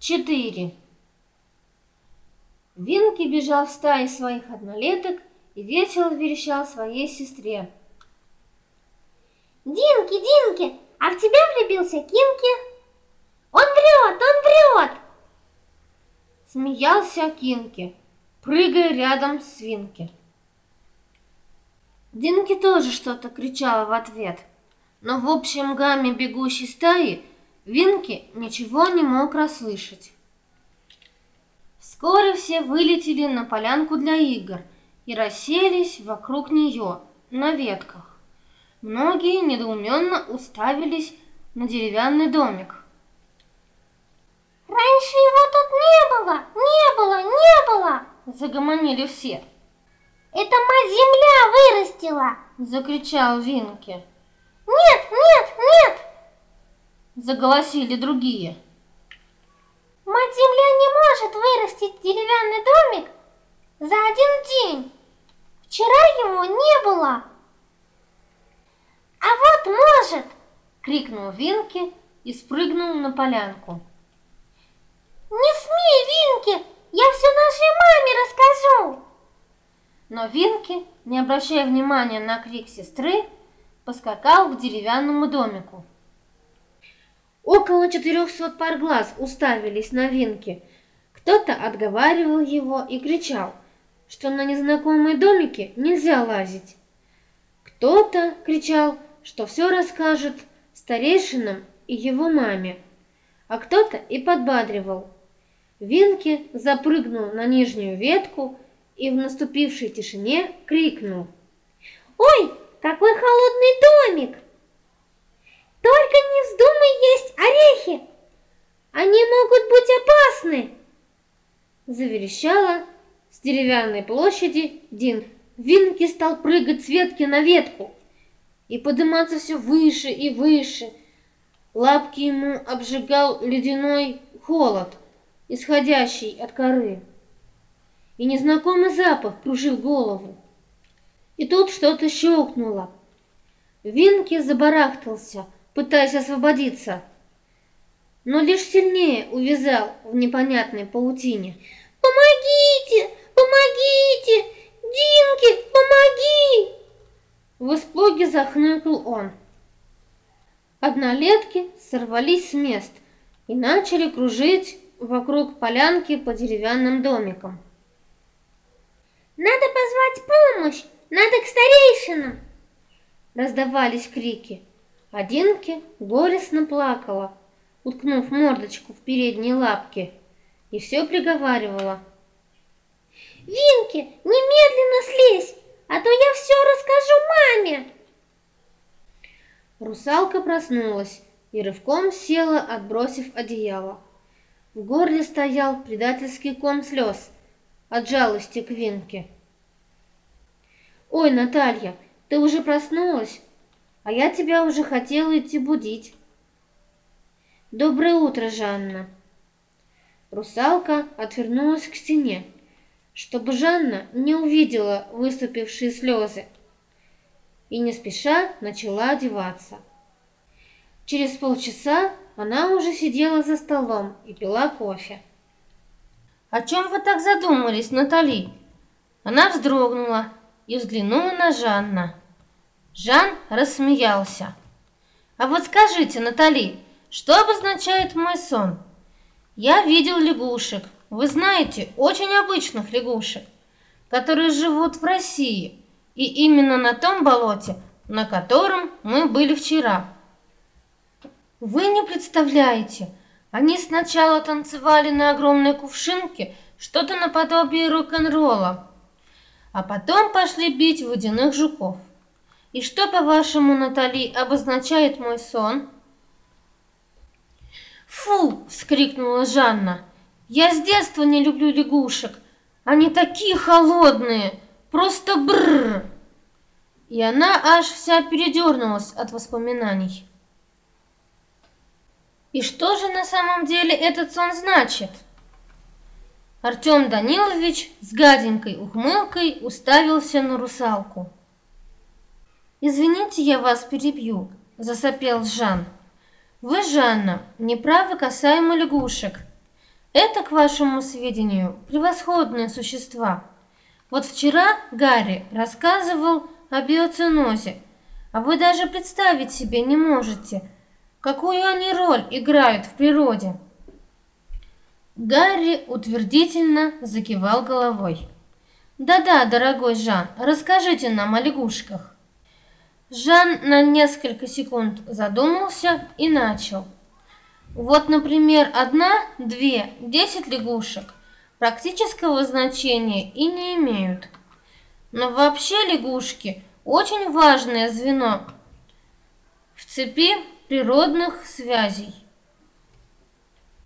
4. Винки бежал в стае своих однолеток и весело верещал своей сестре. «Динки, Динки, а в тебя влюбился Кинки? Он врет, он врет!» Смеялся Кинки, прыгая рядом с Винки. Динки тоже что-то кричала в ответ, но в общем гамме бегущей стаи Винки ничего не мог расслышать. Вскоре все вылетели на полянку для игр и расселись вокруг нее на ветках. Многие недоуменно уставились на деревянный домик. «Раньше его тут не было, не было, не было!» – загомонили все. «Это мать земля вырастила!» – закричал Винки. «Нет, нет, нет!» Заголосили другие. Мать Земля не может вырастить деревянный домик за один день. Вчера его не было. А вот может, крикнул Винки и спрыгнул на полянку. Не смей, Винки, я все нашей маме расскажу. Но Винки, не обращая внимания на крик сестры, поскакал к деревянному домику. Около четырехсот пар глаз уставились на Винки. Кто-то отговаривал его и кричал, что на незнакомые домики нельзя лазить. Кто-то кричал, что все расскажет старейшинам и его маме, а кто-то и подбадривал. Винки запрыгнул на нижнюю ветку и в наступившей тишине крикнул. «Ой, какой холодный домик!» Только не вздумай есть орехи! Они могут быть опасны!» Заверещала с деревянной площади Дин. Винки стал прыгать с ветки на ветку и подниматься все выше и выше. Лапки ему обжигал ледяной холод, исходящий от коры. И незнакомый запах кружил голову. И тут что-то щелкнуло. Винки забарахтался – пытаясь освободиться, но лишь сильнее увязал в непонятной паутине. «Помогите! Помогите! Динки, помоги!» В испуге захныкал он. Однолетки сорвались с мест и начали кружить вокруг полянки по деревянным домикам. «Надо позвать помощь! Надо к старейшинам!» Раздавались крики. Одинки горестно плакала, уткнув мордочку в передние лапки, и все приговаривала. «Винки, немедленно слезь, а то я все расскажу маме!» Русалка проснулась и рывком села, отбросив одеяло. В горле стоял предательский ком слез от жалости к Винке. «Ой, Наталья, ты уже проснулась?» А я тебя уже хотела идти будить. Доброе утро, Жанна. Русалка отвернулась к стене, чтобы Жанна не увидела выступившие слезы, и не спеша начала одеваться. Через полчаса она уже сидела за столом и пила кофе. «О чем вы так задумались, Натали?» Она вздрогнула и взглянула на Жанна. Жан рассмеялся. А вот скажите, Натали, что обозначает мой сон? Я видел лягушек. Вы знаете, очень обычных лягушек, которые живут в России, и именно на том болоте, на котором мы были вчера. Вы не представляете, они сначала танцевали на огромной кувшинке, что-то наподобие рок-н-ролла, а потом пошли бить водяных жуков. И что, по-вашему, Натали, обозначает мой сон? Фу! вскрикнула Жанна. Я с детства не люблю лягушек. Они такие холодные, просто бррр. И она аж вся передернулась от воспоминаний. И что же на самом деле этот сон значит? Артем Данилович с гаденькой ухмылкой уставился на русалку. «Извините, я вас перебью», – засопел Жан. «Вы, Жанна, не правы касаемо лягушек. Это, к вашему сведению, превосходные существа. Вот вчера Гарри рассказывал о биоценозе, а вы даже представить себе не можете, какую они роль играют в природе. Гарри утвердительно закивал головой. «Да-да, дорогой Жан, расскажите нам о лягушках». Жан на несколько секунд задумался и начал. Вот, например, одна, две, десять лягушек практического значения и не имеют. Но вообще лягушки очень важное звено в цепи природных связей.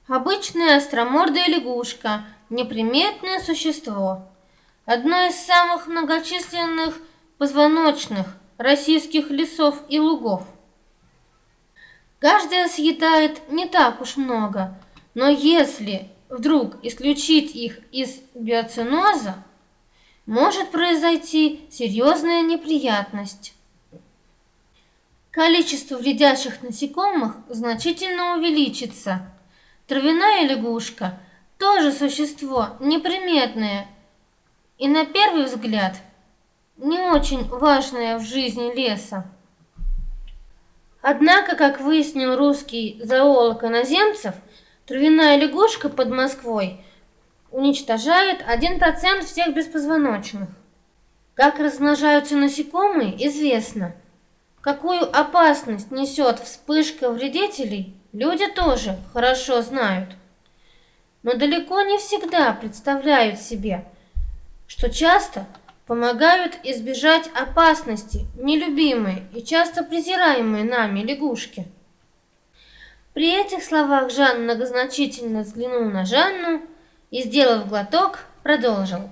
Обычная остромордая лягушка – неприметное существо, одно из самых многочисленных позвоночных российских лесов и лугов. Каждая съедает не так уж много, но если вдруг исключить их из биоциноза, может произойти серьезная неприятность. Количество вредящих насекомых значительно увеличится. Травяная лягушка тоже существо неприметное и на первый взгляд не очень важное в жизни леса. Однако, как выяснил русский зоолог иноземцев, травяная лягушка под Москвой уничтожает 1% всех беспозвоночных. Как размножаются насекомые, известно. Какую опасность несет вспышка вредителей, люди тоже хорошо знают. Но далеко не всегда представляют себе, что часто помогают избежать опасности нелюбимые и часто презираемые нами лягушки. При этих словах Жан многозначительно взглянул на Жанну и, сделав глоток, продолжил.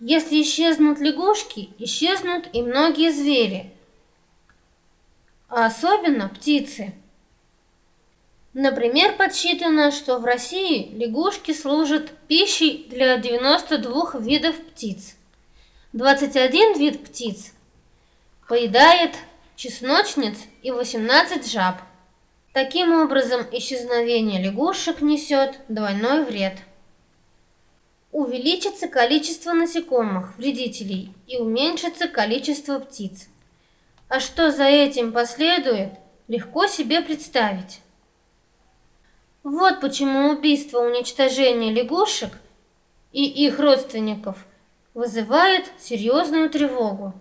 Если исчезнут лягушки, исчезнут и многие звери, а особенно птицы. Например, подсчитано, что в России лягушки служат пищей для 92 видов птиц. 21 вид птиц поедает чесночниц и 18 жаб. Таким образом, исчезновение лягушек несет двойной вред. Увеличится количество насекомых, вредителей, и уменьшится количество птиц. А что за этим последует, легко себе представить. Вот почему убийство уничтожение лягушек и их родственников вызывает серьезную тревогу.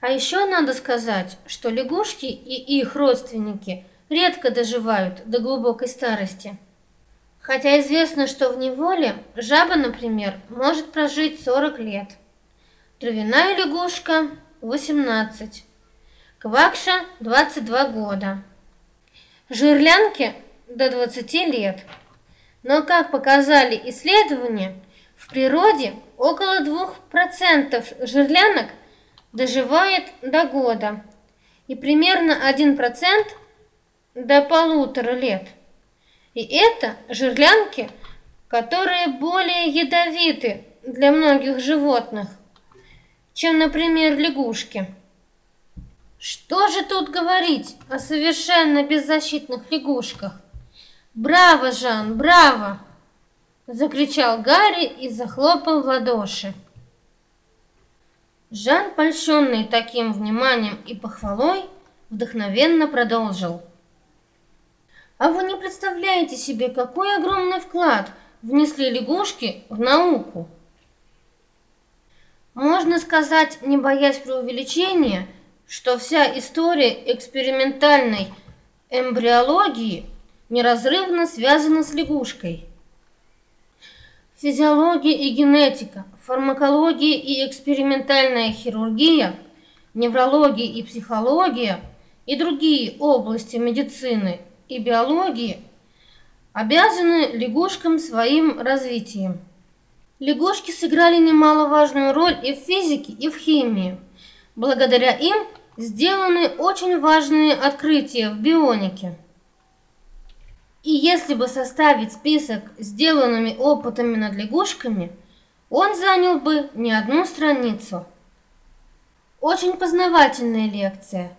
А еще надо сказать, что лягушки и их родственники редко доживают до глубокой старости. Хотя известно, что в неволе жаба, например, может прожить 40 лет. Травяная лягушка – 18, квакша – 22 года, жирлянки – до 20 лет. Но, как показали исследования, в природе около 2% жирлянок доживает до года и примерно 1% до полутора лет. И это жирлянки, которые более ядовиты для многих животных, чем, например, лягушки. Что же тут говорить о совершенно беззащитных лягушках? Браво, Жан, браво! Закричал Гарри и захлопал в ладоши. Жан, польщенный таким вниманием и похвалой, вдохновенно продолжил. А вы не представляете себе, какой огромный вклад внесли лягушки в науку. Можно сказать, не боясь преувеличения, что вся история экспериментальной эмбриологии неразрывно связана с лягушкой. Физиология и генетика, фармакология и экспериментальная хирургия, неврология и психология и другие области медицины и биологии обязаны лягушкам своим развитием. Лягушки сыграли немаловажную роль и в физике, и в химии. Благодаря им сделаны очень важные открытия в бионике. И если бы составить список сделанными опытами над лягушками, он занял бы не одну страницу. Очень познавательная лекция.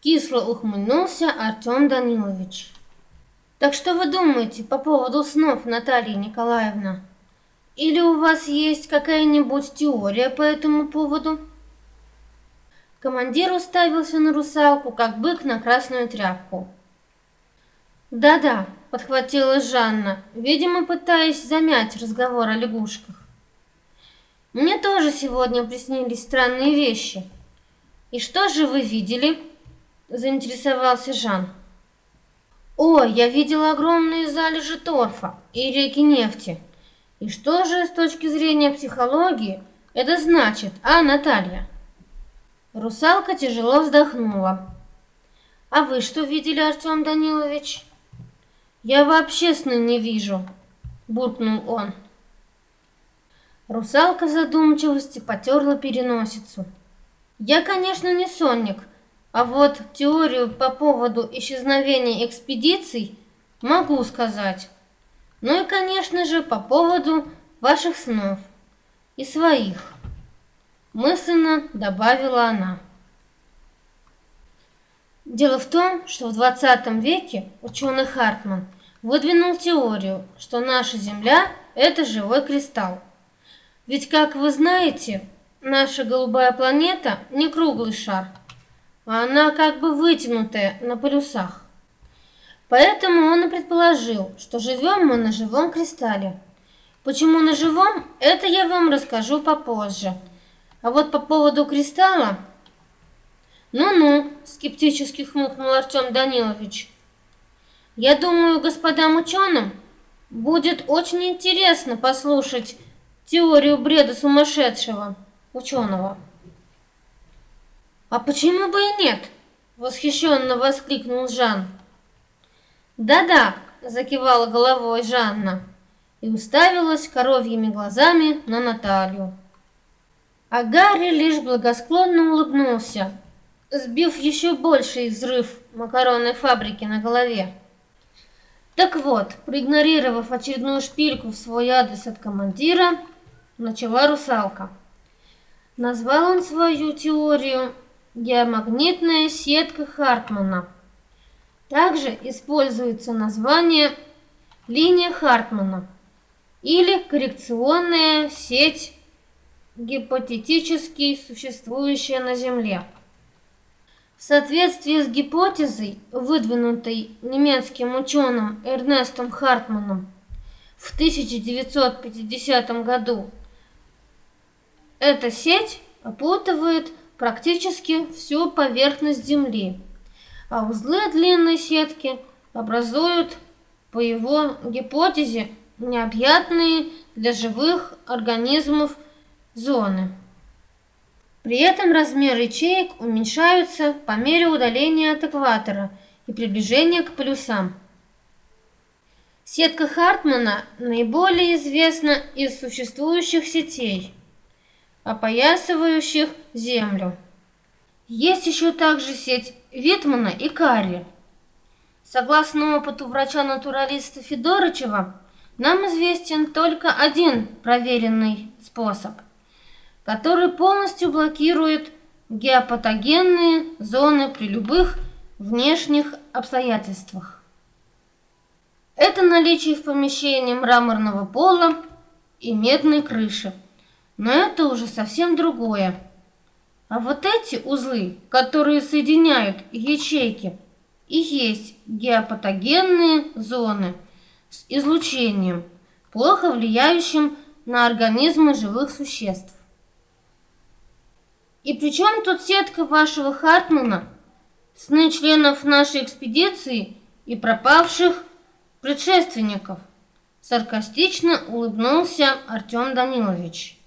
Кисло ухмыльнулся Артем Данилович. Так что вы думаете по поводу снов, Наталья Николаевна? Или у вас есть какая-нибудь теория по этому поводу? Командир уставился на русалку, как бык на красную тряпку. «Да-да», — подхватила Жанна, видимо, пытаясь замять разговор о лягушках. «Мне тоже сегодня приснились странные вещи. И что же вы видели?» — заинтересовался Жан. «О, я видела огромные залежи торфа и реки нефти. И что же с точки зрения психологии это значит, а, Наталья?» Русалка тяжело вздохнула. «А вы что видели, Артем Данилович?» «Я вообще сны не вижу», — буркнул он. Русалка задумчивости потерла переносицу. «Я, конечно, не сонник, а вот теорию по поводу исчезновения экспедиций могу сказать. Ну и, конечно же, по поводу ваших снов и своих», — мысленно добавила она. Дело в том, что в 20 веке ученый Хартман выдвинул теорию, что наша Земля – это живой кристалл. Ведь, как вы знаете, наша голубая планета не круглый шар, а она как бы вытянутая на полюсах. Поэтому он и предположил, что живем мы на живом кристалле. Почему на живом, это я вам расскажу попозже. А вот по поводу кристалла «Ну-ну», — скептически хмыкнул Артем Данилович. «Я думаю, господам ученым будет очень интересно послушать теорию бреда сумасшедшего ученого». «А почему бы и нет?» — восхищенно воскликнул Жан. «Да-да», — закивала головой Жанна и уставилась коровьими глазами на Наталью. А Гарри лишь благосклонно улыбнулся, сбив еще больший взрыв макаронной фабрики на голове. Так вот, проигнорировав очередную шпильку в свой адрес от командира, начала русалка. Назвал он свою теорию геомагнитная сетка Хартмана. Также используется название линия Хартмана или коррекционная сеть гипотетически существующая на Земле. В соответствии с гипотезой, выдвинутой немецким ученым Эрнестом Хартманом в 1950 году, эта сеть опутывает практически всю поверхность Земли, а узлы длинной сетки образуют, по его гипотезе, необъятные для живых организмов зоны. При этом размеры ячеек уменьшаются по мере удаления от экватора и приближения к полюсам. Сетка Хартмана наиболее известна из существующих сетей, опоясывающих Землю. Есть еще также сеть Витмана и Карри. Согласно опыту врача-натуралиста Федорычева, нам известен только один проверенный способ – который полностью блокирует геопатогенные зоны при любых внешних обстоятельствах. Это наличие в помещении мраморного пола и медной крыши. Но это уже совсем другое. А вот эти узлы, которые соединяют ячейки, и есть геопатогенные зоны с излучением, плохо влияющим на организмы живых существ. И при чем тут сетка вашего Хартмана, сны членов нашей экспедиции и пропавших предшественников? Саркастично улыбнулся Артем Данилович.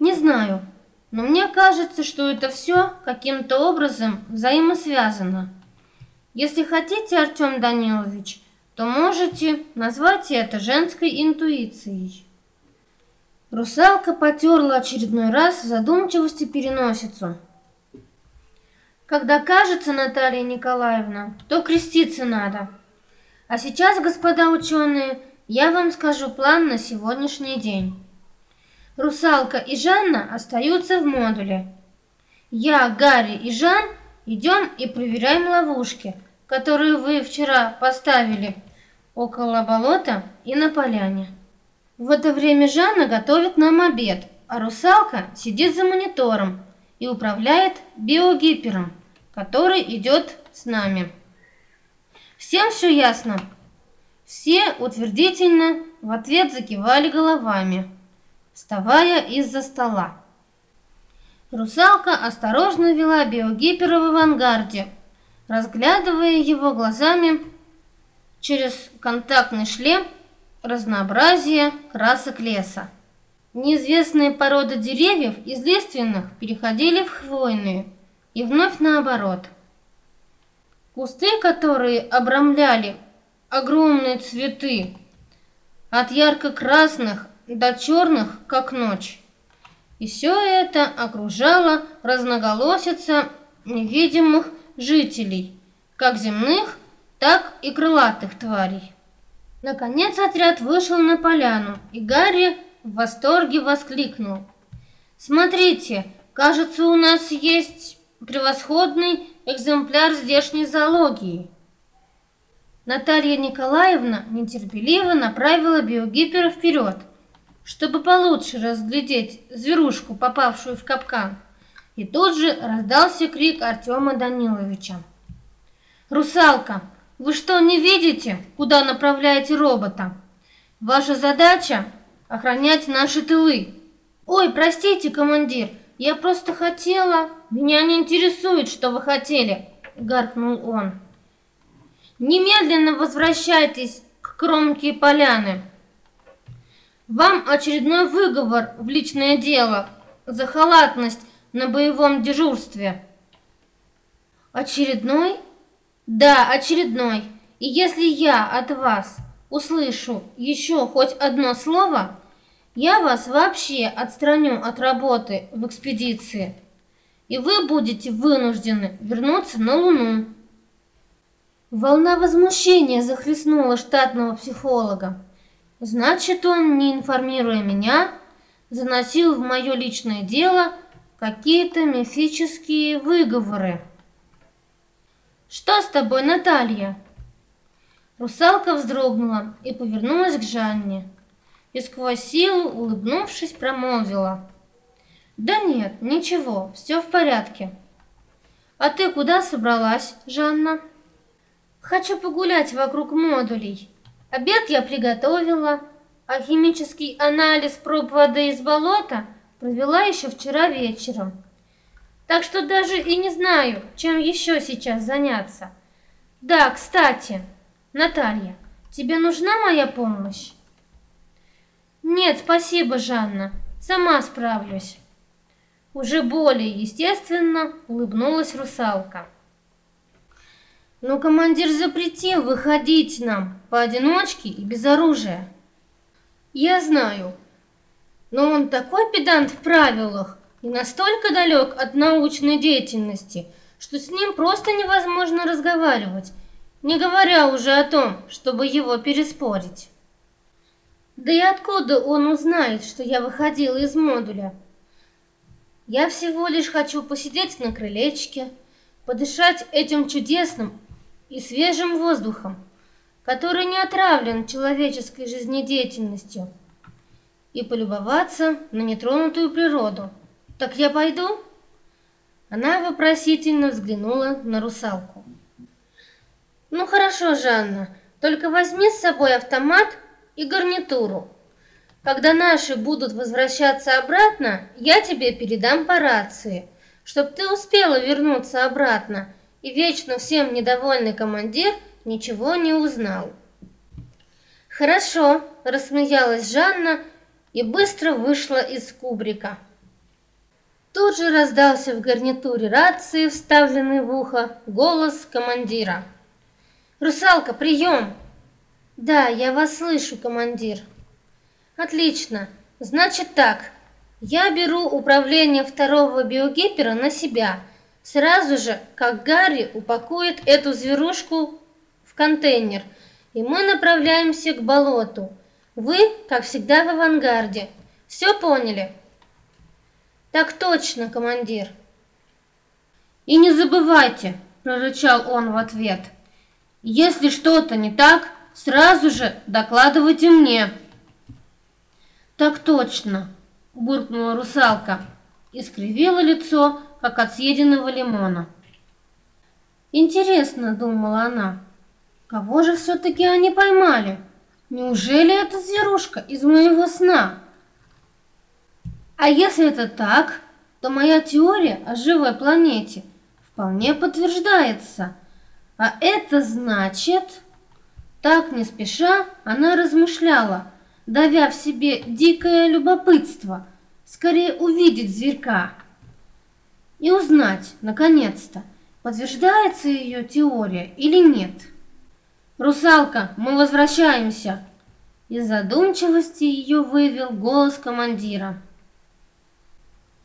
Не знаю, но мне кажется, что это все каким-то образом взаимосвязано. Если хотите, Артем Данилович, то можете назвать это женской интуицией. Русалка потерла очередной раз в задумчивости переносицу. Когда кажется, Наталья Николаевна, то креститься надо. А сейчас, господа ученые, я вам скажу план на сегодняшний день. Русалка и Жанна остаются в модуле. Я, Гарри и Жан идем и проверяем ловушки, которые вы вчера поставили около болота и на поляне. В это время Жанна готовит нам обед, а русалка сидит за монитором и управляет биогипером, который идет с нами. Всем все ясно? Все утвердительно в ответ закивали головами, вставая из-за стола. Русалка осторожно вела биогипера в авангарде, разглядывая его глазами через контактный шлем разнообразие красок леса. Неизвестные породы деревьев из лиственных переходили в хвойные, и вновь наоборот. Кусты, которые обрамляли огромные цветы, от ярко-красных до черных, как ночь. И все это окружало разноголосица невидимых жителей, как земных, так и крылатых тварей. Наконец отряд вышел на поляну, и Гарри в восторге воскликнул. «Смотрите, кажется, у нас есть превосходный экземпляр здешней зоологии». Наталья Николаевна нетерпеливо направила биогипера вперед, чтобы получше разглядеть зверушку, попавшую в капкан. И тут же раздался крик Артема Даниловича. «Русалка, вы что, не видите, куда направляете робота? Ваша задача — охранять наши тылы. Ой, простите, командир, я просто хотела... Меня не интересует, что вы хотели, — гаркнул он. Немедленно возвращайтесь к кромке поляны. Вам очередной выговор в личное дело за халатность на боевом дежурстве. Очередной? Да, очередной. И если я от вас услышу еще хоть одно слово, я вас вообще отстраню от работы в экспедиции, и вы будете вынуждены вернуться на Луну. Волна возмущения захлестнула штатного психолога. Значит, он, не информируя меня, заносил в мое личное дело какие-то мифические выговоры. «Что с тобой, Наталья?» Русалка вздрогнула и повернулась к Жанне. И сквозь силу, улыбнувшись, промолвила. «Да нет, ничего, все в порядке». «А ты куда собралась, Жанна?» Хочу погулять вокруг модулей. Обед я приготовила, а химический анализ проб воды из болота провела еще вчера вечером. Так что даже и не знаю, чем еще сейчас заняться. Да, кстати, Наталья, тебе нужна моя помощь? Нет, спасибо, Жанна, сама справлюсь. Уже более естественно улыбнулась русалка. Но командир запретил выходить нам поодиночке и без оружия. Я знаю, но он такой педант в правилах и настолько далек от научной деятельности, что с ним просто невозможно разговаривать, не говоря уже о том, чтобы его переспорить. Да и откуда он узнает, что я выходила из модуля? Я всего лишь хочу посидеть на крылечке, подышать этим чудесным и свежим воздухом, который не отравлен человеческой жизнедеятельностью, и полюбоваться на нетронутую природу. Так я пойду? Она вопросительно взглянула на русалку. Ну хорошо, Жанна, только возьми с собой автомат и гарнитуру. Когда наши будут возвращаться обратно, я тебе передам по рации, чтоб ты успела вернуться обратно и вечно всем недовольный командир ничего не узнал. «Хорошо», – рассмеялась Жанна и быстро вышла из кубрика. Тут же раздался в гарнитуре рации, вставленный в ухо, голос командира. «Русалка, прием!» «Да, я вас слышу, командир». «Отлично. Значит так. Я беру управление второго биогипера на себя – Сразу же, как Гарри упакует эту зверушку в контейнер, и мы направляемся к болоту. Вы, как всегда, в авангарде. Все поняли? Так точно, командир. И не забывайте, прорычал он в ответ. Если что-то не так, сразу же докладывайте мне. Так точно, буркнула русалка и скривила лицо, как от съеденного лимона. Интересно, думала она, кого же все-таки они поймали? Неужели это зверушка из моего сна? А если это так, то моя теория о живой планете вполне подтверждается. А это значит... Так не спеша она размышляла, давя в себе дикое любопытство, скорее увидеть зверька и узнать, наконец-то, подтверждается ее теория или нет. «Русалка, мы возвращаемся!» Из задумчивости ее вывел голос командира.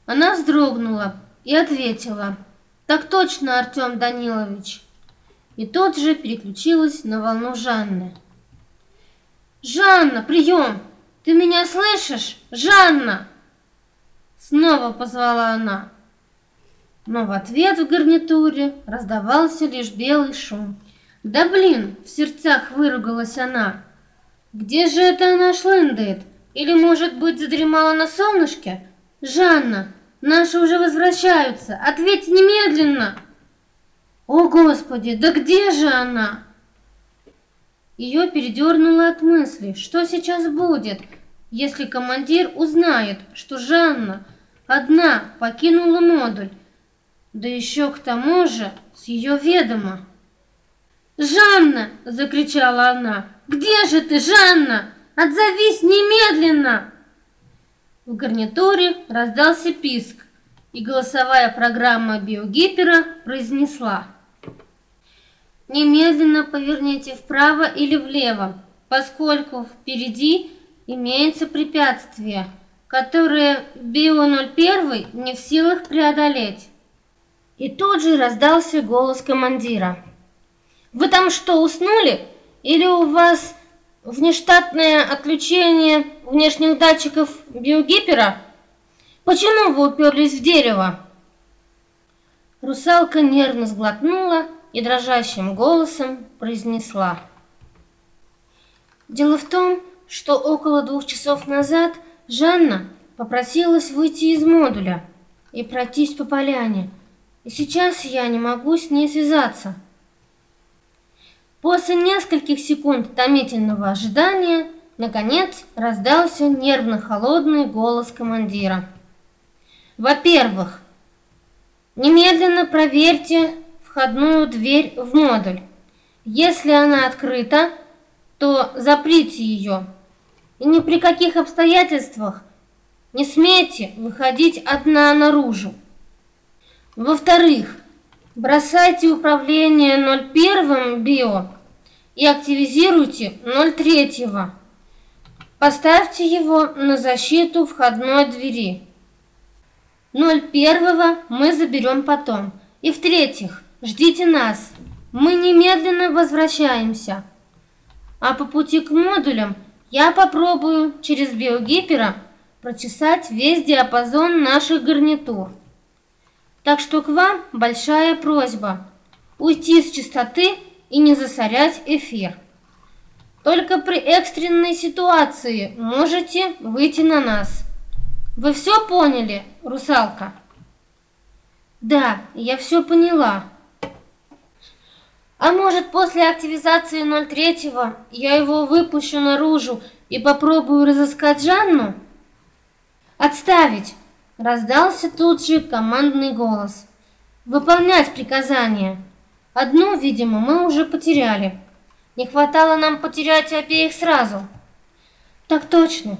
Она вздрогнула и ответила, «Так точно, Артем Данилович!» И тут же переключилась на волну Жанны. «Жанна, прием! Ты меня слышишь? Жанна!» Снова позвала она. Но в ответ в гарнитуре раздавался лишь белый шум. «Да блин!» — в сердцах выругалась она. «Где же это она шлындает? Или, может быть, задремала на солнышке? Жанна, наши уже возвращаются! Ответь немедленно!» «О, Господи, да где же она?» Ее передернуло от мысли, что сейчас будет, если командир узнает, что Жанна одна покинула модуль, да еще к тому же с ее ведома. «Жанна!» — закричала она. «Где же ты, Жанна? Отзовись немедленно!» В гарнитуре раздался писк, и голосовая программа биогипера произнесла. Немедленно поверните вправо или влево, поскольку впереди имеется препятствие, которое Био-01 не в силах преодолеть. И тут же раздался голос командира. «Вы там что, уснули? Или у вас внештатное отключение внешних датчиков биогипера? Почему вы уперлись в дерево?» Русалка нервно сглотнула и дрожащим голосом произнесла. «Дело в том, что около двух часов назад Жанна попросилась выйти из модуля и пройтись по поляне, и сейчас я не могу с ней связаться. После нескольких секунд томительного ожидания, наконец, раздался нервно-холодный голос командира. Во-первых, немедленно проверьте входную дверь в модуль. Если она открыта, то заприте ее. И ни при каких обстоятельствах не смейте выходить одна наружу. Во-вторых, бросайте управление 01 био и активизируйте 03. Поставьте его на защиту входной двери. 01 мы заберем потом. И в-третьих, ждите нас. Мы немедленно возвращаемся. А по пути к модулям я попробую через биогипера прочесать весь диапазон наших гарнитур. Так что к вам большая просьба уйти с чистоты и не засорять эфир. Только при экстренной ситуации можете выйти на нас. Вы все поняли, русалка? Да, я все поняла. А может, после активизации 03 я его выпущу наружу и попробую разыскать Жанну? Отставить! Раздался тут же командный голос. «Выполнять приказание!» Одну, видимо, мы уже потеряли. Не хватало нам потерять обеих сразу. Так точно,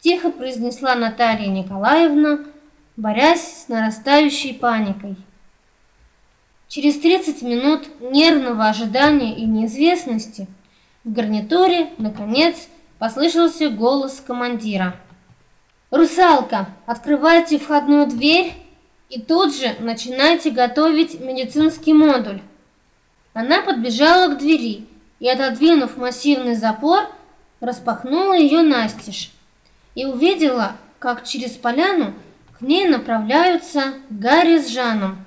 тихо произнесла Наталья Николаевна, борясь с нарастающей паникой. Через 30 минут нервного ожидания и неизвестности в гарнитуре, наконец, послышался голос командира. «Русалка, открывайте входную дверь и тут же начинайте готовить медицинский модуль». Она подбежала к двери и, отодвинув массивный запор, распахнула ее настежь и увидела, как через поляну к ней направляются Гарри с Жаном.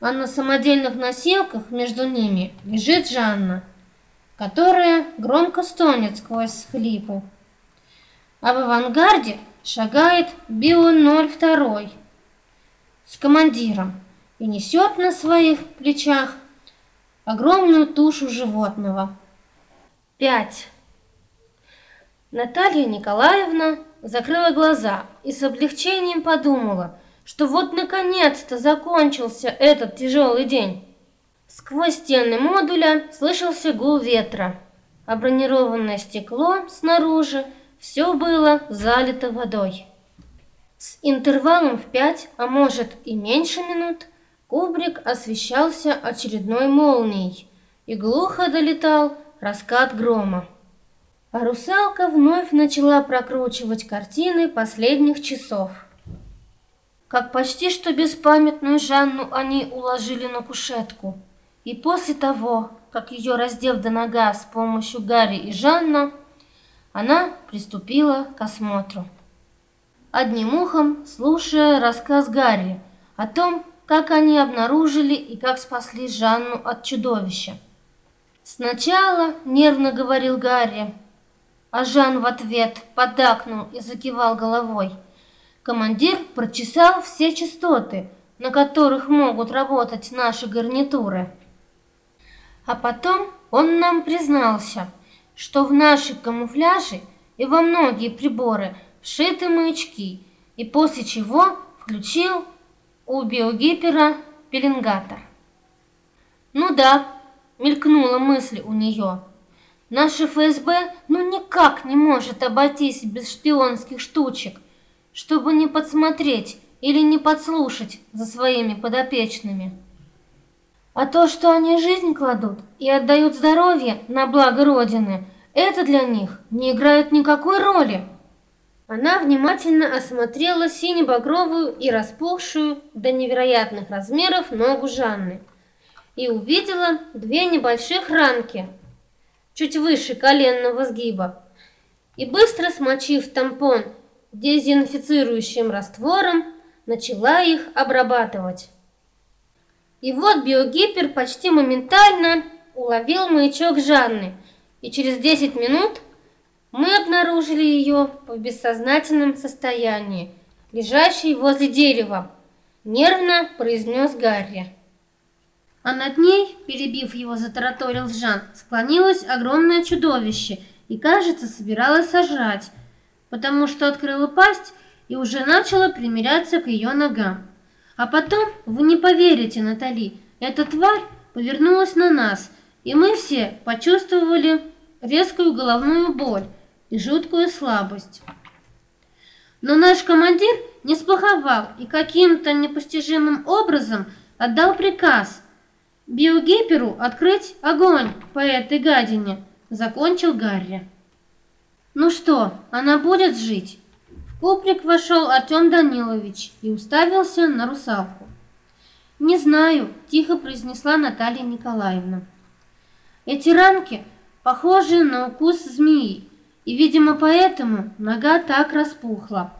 А на самодельных носилках между ними лежит Жанна. которая громко стонет сквозь хлипы. А в авангарде шагает Био-02 с командиром и несет на своих плечах огромную тушу животного. Пять. Наталья Николаевна закрыла глаза и с облегчением подумала, что вот наконец-то закончился этот тяжелый день. Сквозь стены модуля слышался гул ветра, а бронированное стекло снаружи все было залито водой. С интервалом в пять, а может и меньше минут, кубрик освещался очередной молнией, и глухо долетал раскат грома. А русалка вновь начала прокручивать картины последних часов. Как почти что беспамятную Жанну они уложили на кушетку. И после того, как ее раздев до нога с помощью Гарри и Жанна, она приступила к осмотру. Одним ухом слушая рассказ Гарри о том, как они обнаружили и как спасли Жанну от чудовища. «Сначала», — нервно говорил Гарри, а Жан в ответ поддакнул и закивал головой. Командир прочесал все частоты, на которых могут работать наши гарнитуры. А потом он нам признался, что в наши камуфляжи и во многие приборы вшиты маячки, и после чего включил у биогипера пеленгатор. Ну да, мелькнула мысль у нее. Наше ФСБ ну никак не может обойтись без шпионских штучек, чтобы не подсмотреть или не подслушать за своими подопечными. А то, что они жизнь кладут и отдают здоровье на благо Родины, это для них не играет никакой роли. Она внимательно осмотрела сине-багровую и распухшую до невероятных размеров ногу Жанны и увидела две небольших ранки, чуть выше коленного сгиба, и быстро смочив тампон дезинфицирующим раствором, начала их обрабатывать. И вот биогипер почти моментально уловил маячок Жанны, и через 10 минут мы обнаружили ее в бессознательном состоянии, лежащей возле дерева, нервно произнес Гарри. А над ней, перебив его, затараторил Жан, склонилось огромное чудовище и, кажется, собиралось сожрать, потому что открыла пасть и уже начала примиряться к ее ногам. А потом, вы не поверите, Натали, эта тварь повернулась на нас, и мы все почувствовали резкую головную боль и жуткую слабость. Но наш командир не сплоховал и каким-то непостижимым образом отдал приказ – Биогиперу открыть огонь по этой гадине, закончил Гарри. Ну что, она будет жить? В куприк вошел Артем Данилович и уставился на русалку. «Не знаю», – тихо произнесла Наталья Николаевна. «Эти ранки похожи на укус змеи, и, видимо, поэтому нога так распухла.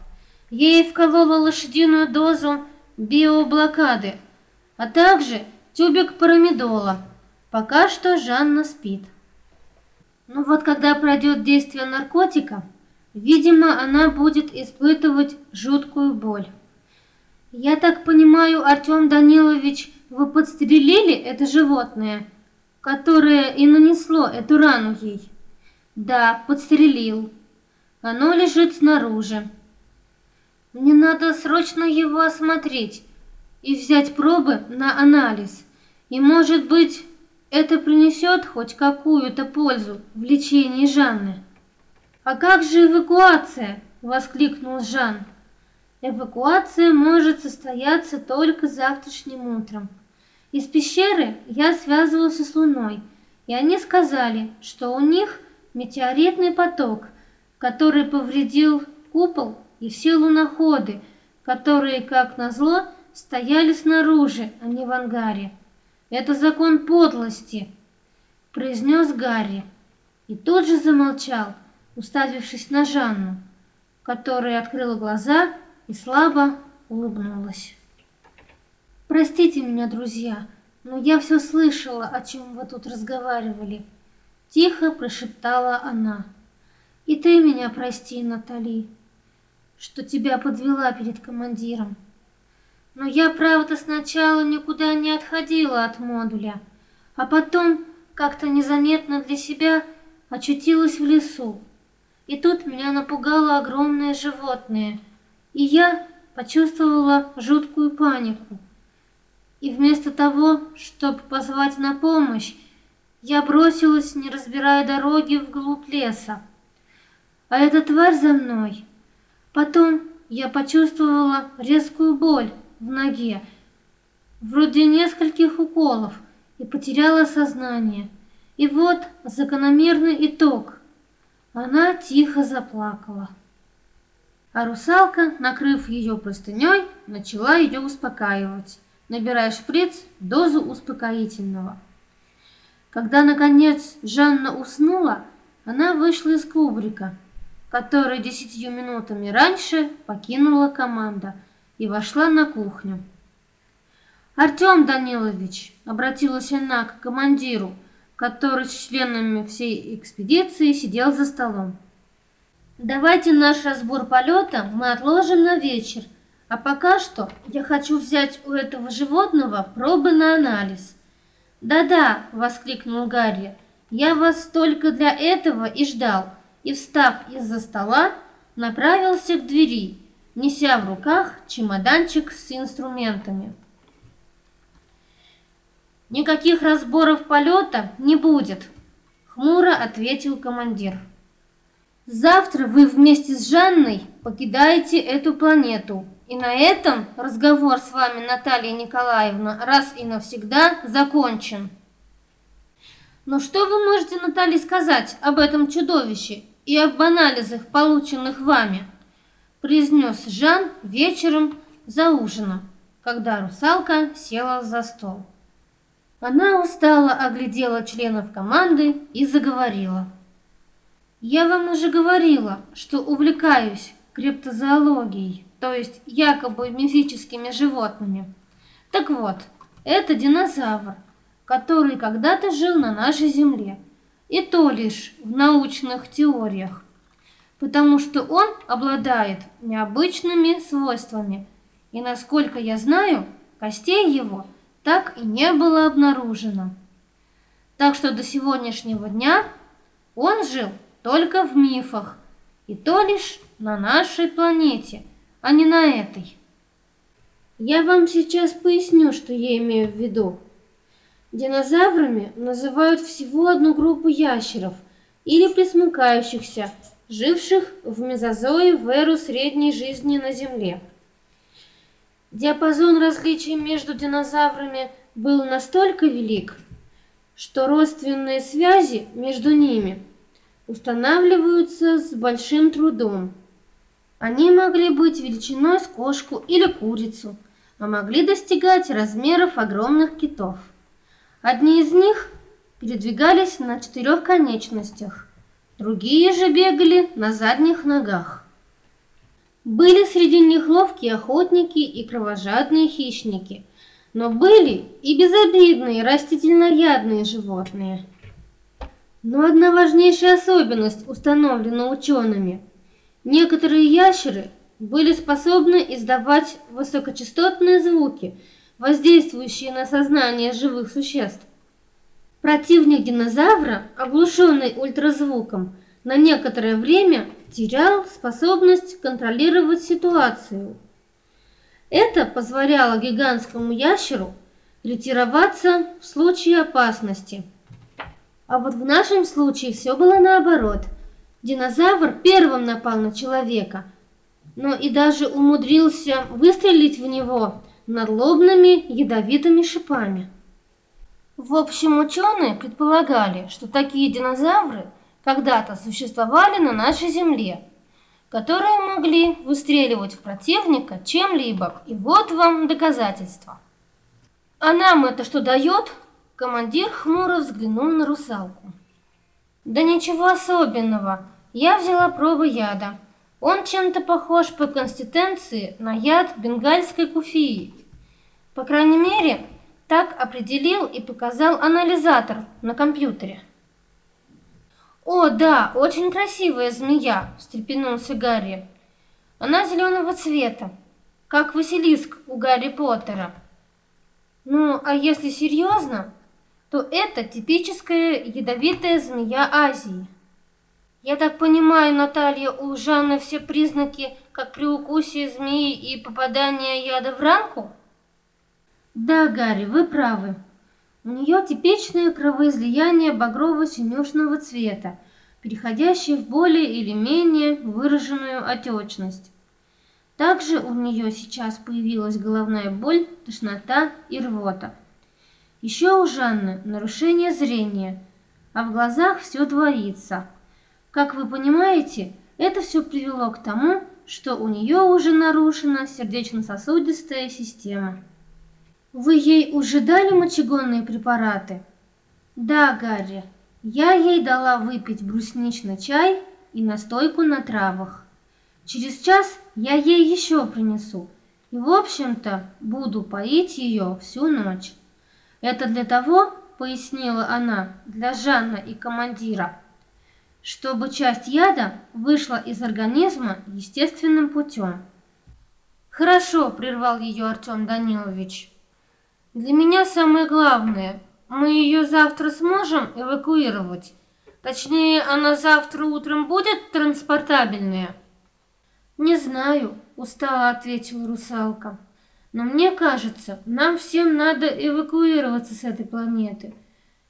Ей вколола лошадиную дозу биоблокады, а также тюбик парамидола. Пока что Жанна спит. Но вот когда пройдет действие наркотика, видимо, она будет испытывать жуткую боль. Я так понимаю, Артем Данилович, вы подстрелили это животное, которое и нанесло эту рану ей? Да, подстрелил. Оно лежит снаружи. Мне надо срочно его осмотреть и взять пробы на анализ. И, может быть, это принесет хоть какую-то пользу в лечении Жанны. «А как же эвакуация?» – воскликнул Жан. «Эвакуация может состояться только завтрашним утром. Из пещеры я связывался с Луной, и они сказали, что у них метеоритный поток, который повредил купол и все луноходы, которые, как назло, стояли снаружи, а не в ангаре. Это закон подлости, произнес Гарри и тут же замолчал, уставившись на Жанну, которая открыла глаза и слабо улыбнулась. Простите меня, друзья, но я все слышала, о чем вы тут разговаривали. Тихо прошептала она. И ты меня прости, Натали, что тебя подвела перед командиром. Но я, правда, сначала никуда не отходила от модуля, а потом как-то незаметно для себя очутилась в лесу. И тут меня напугало огромное животное, и я почувствовала жуткую панику. И вместо того, чтобы позвать на помощь, я бросилась, не разбирая дороги, вглубь леса. А эта тварь за мной. Потом я почувствовала резкую боль в ноге, вроде нескольких уколов, и потеряла сознание. И вот закономерный итог. Она тихо заплакала. А русалка, накрыв ее простыней, начала ее успокаивать, набирая шприц дозу успокоительного. Когда, наконец, Жанна уснула, она вышла из кубрика, который десятью минутами раньше покинула команда и вошла на кухню. «Артем Данилович», — обратилась она к командиру, который с членами всей экспедиции сидел за столом. «Давайте наш разбор полета мы отложим на вечер, а пока что я хочу взять у этого животного пробы на анализ». «Да-да», — воскликнул Гарри, — «я вас только для этого и ждал», и, встав из-за стола, направился к двери, неся в руках чемоданчик с инструментами. «Никаких разборов полета не будет», — хмуро ответил командир. «Завтра вы вместе с Жанной покидаете эту планету, и на этом разговор с вами, Наталья Николаевна, раз и навсегда закончен». «Но что вы можете, Наталья, сказать об этом чудовище и об анализах, полученных вами?» произнес Жан вечером за ужином, когда русалка села за стол. Она устало оглядела членов команды и заговорила. «Я вам уже говорила, что увлекаюсь криптозоологией, то есть якобы мифическими животными. Так вот, это динозавр, который когда-то жил на нашей Земле, и то лишь в научных теориях, потому что он обладает необычными свойствами, и, насколько я знаю, костей его – так и не было обнаружено. Так что до сегодняшнего дня он жил только в мифах, и то лишь на нашей планете, а не на этой. Я вам сейчас поясню, что я имею в виду. Динозаврами называют всего одну группу ящеров или пресмыкающихся, живших в мезозое в эру средней жизни на Земле. Диапазон различий между динозаврами был настолько велик, что родственные связи между ними устанавливаются с большим трудом. Они могли быть величиной с кошку или курицу, а могли достигать размеров огромных китов. Одни из них передвигались на четырех конечностях, другие же бегали на задних ногах. Были среди них ловкие охотники и кровожадные хищники, но были и безобидные растительноядные животные. Но одна важнейшая особенность установлена учеными. Некоторые ящеры были способны издавать высокочастотные звуки, воздействующие на сознание живых существ. Противник динозавра, оглушенный ультразвуком, на некоторое время терял способность контролировать ситуацию. Это позволяло гигантскому ящеру ретироваться в случае опасности. А вот в нашем случае все было наоборот. Динозавр первым напал на человека, но и даже умудрился выстрелить в него надлобными ядовитыми шипами. В общем, ученые предполагали, что такие динозавры – когда-то существовали на нашей Земле, которые могли выстреливать в противника чем-либо. И вот вам доказательства. А нам это что дает? Командир хмуро взглянул на русалку. Да ничего особенного. Я взяла пробы яда. Он чем-то похож по консистенции на яд бенгальской куфии. По крайней мере, так определил и показал анализатор на компьютере. «О, да, очень красивая змея!» – встрепенулся Гарри. «Она зеленого цвета, как Василиск у Гарри Поттера. Ну, а если серьезно, то это типическая ядовитая змея Азии. Я так понимаю, Наталья, у Жанны все признаки, как при укусе змеи и попадания яда в ранку?» «Да, Гарри, вы правы», у нее типичное кровоизлияние багрово-синюшного цвета, переходящее в более или менее выраженную отечность. Также у нее сейчас появилась головная боль, тошнота и рвота. Еще у Жанны нарушение зрения, а в глазах все творится. Как вы понимаете, это все привело к тому, что у нее уже нарушена сердечно-сосудистая система. Вы ей уже дали мочегонные препараты? Да, Гарри. Я ей дала выпить брусничный чай и настойку на травах. Через час я ей еще принесу. И, в общем-то, буду поить ее всю ночь. Это для того, пояснила она, для Жанна и командира, чтобы часть яда вышла из организма естественным путем. Хорошо, прервал ее Артем Данилович. Для меня самое главное, мы ее завтра сможем эвакуировать. Точнее, она завтра утром будет транспортабельная? Не знаю, устало ответила русалка. Но мне кажется, нам всем надо эвакуироваться с этой планеты,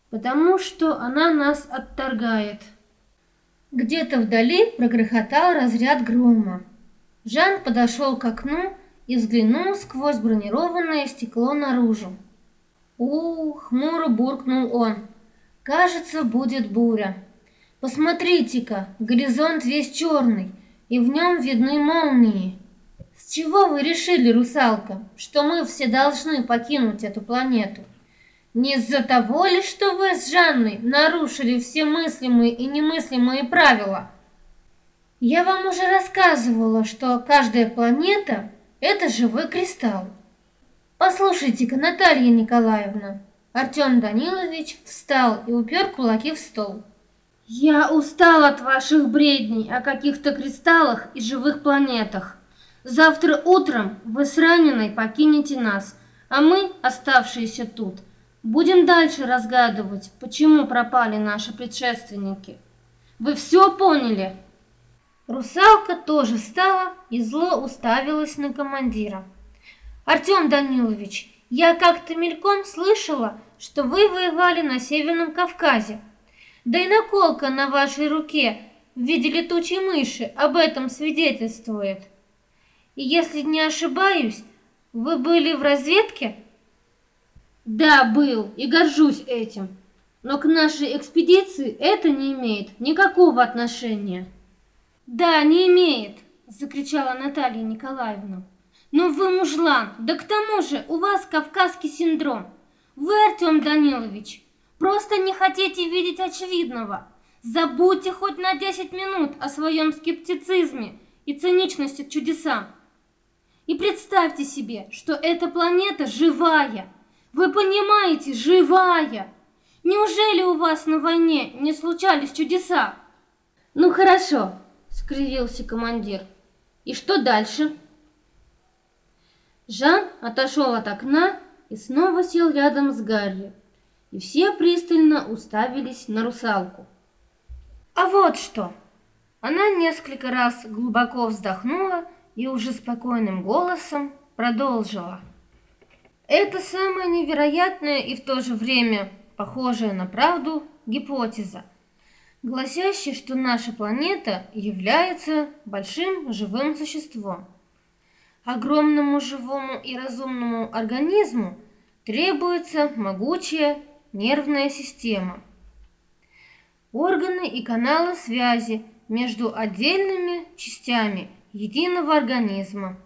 потому что она нас отторгает. Где-то вдали прогрохотал разряд грома. Жан подошел к окну и взглянул сквозь бронированное стекло наружу. «Ух!» — хмуро буркнул он. «Кажется, будет буря. Посмотрите-ка, горизонт весь черный, и в нем видны молнии. Чего вы решили, русалка, что мы все должны покинуть эту планету? Не из-за того ли, что вы с Жанной нарушили все мыслимые и немыслимые правила?» Я вам уже рассказывала, что каждая планета это живой кристалл. Послушайте-ка, Наталья Николаевна. Артем Данилович встал и упер кулаки в стол. Я устал от ваших бредней о каких-то кристаллах и живых планетах. Завтра утром вы с раненой покинете нас, а мы, оставшиеся тут, будем дальше разгадывать, почему пропали наши предшественники. Вы все поняли? Русалка тоже встала и зло уставилась на командира. «Артем Данилович, я как-то мельком слышала, что вы воевали на Северном Кавказе. Да и наколка на вашей руке в виде летучей мыши об этом свидетельствует. И если не ошибаюсь, вы были в разведке?» «Да, был, и горжусь этим. Но к нашей экспедиции это не имеет никакого отношения». «Да, не имеет!» – закричала Наталья Николаевна. «Но вы мужлан, да к тому же у вас кавказский синдром. Вы, Артем Данилович, просто не хотите видеть очевидного. Забудьте хоть на 10 минут о своем скептицизме и циничности к чудесам. И представьте себе, что эта планета живая. Вы понимаете, живая. Неужели у вас на войне не случались чудеса? Ну хорошо, скривился командир. И что дальше? Жан отошел от окна и снова сел рядом с Гарри, и все пристально уставились на русалку. А вот что! Она несколько раз глубоко вздохнула и уже спокойным голосом продолжила. Это самая невероятная и в то же время похожая на правду гипотеза гласящий, что наша планета является большим живым существом. Огромному живому и разумному организму требуется могучая нервная система. Органы и каналы связи между отдельными частями единого организма.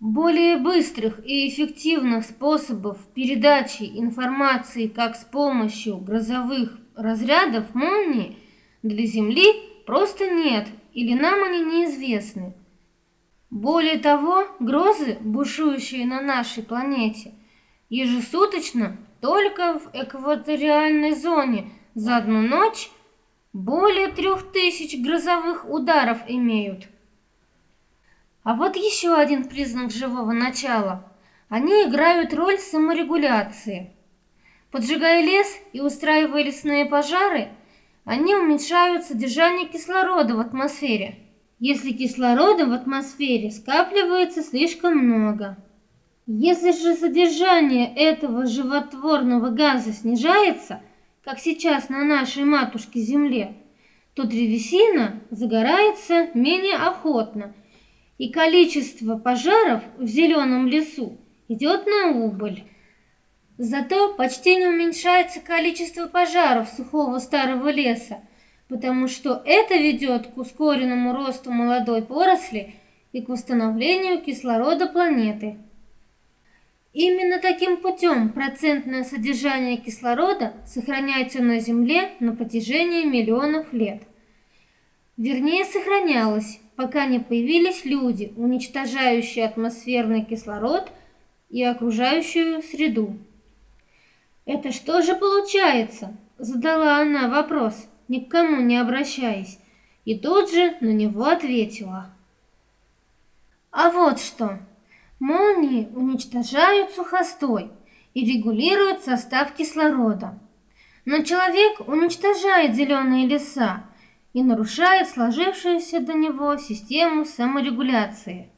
Более быстрых и эффективных способов передачи информации как с помощью грозовых разрядов молнии – для Земли просто нет, или нам они неизвестны. Более того, грозы, бушующие на нашей планете, ежесуточно только в экваториальной зоне за одну ночь более трех тысяч грозовых ударов имеют. А вот еще один признак живого начала. Они играют роль саморегуляции. Поджигая лес и устраивая лесные пожары, они уменьшают содержание кислорода в атмосфере. Если кислорода в атмосфере скапливается слишком много. Если же содержание этого животворного газа снижается, как сейчас на нашей матушке Земле, то древесина загорается менее охотно, и количество пожаров в зеленом лесу идет на убыль. Зато почти не уменьшается количество пожаров сухого старого леса, потому что это ведет к ускоренному росту молодой поросли и к восстановлению кислорода планеты. Именно таким путем процентное содержание кислорода сохраняется на Земле на протяжении миллионов лет. Вернее, сохранялось, пока не появились люди, уничтожающие атмосферный кислород и окружающую среду. «Это что же получается?» – задала она вопрос, ни к кому не обращаясь, и тут же на него ответила. «А вот что!» Молнии уничтожают сухостой и регулируют состав кислорода. Но человек уничтожает зеленые леса и нарушает сложившуюся до него систему саморегуляции.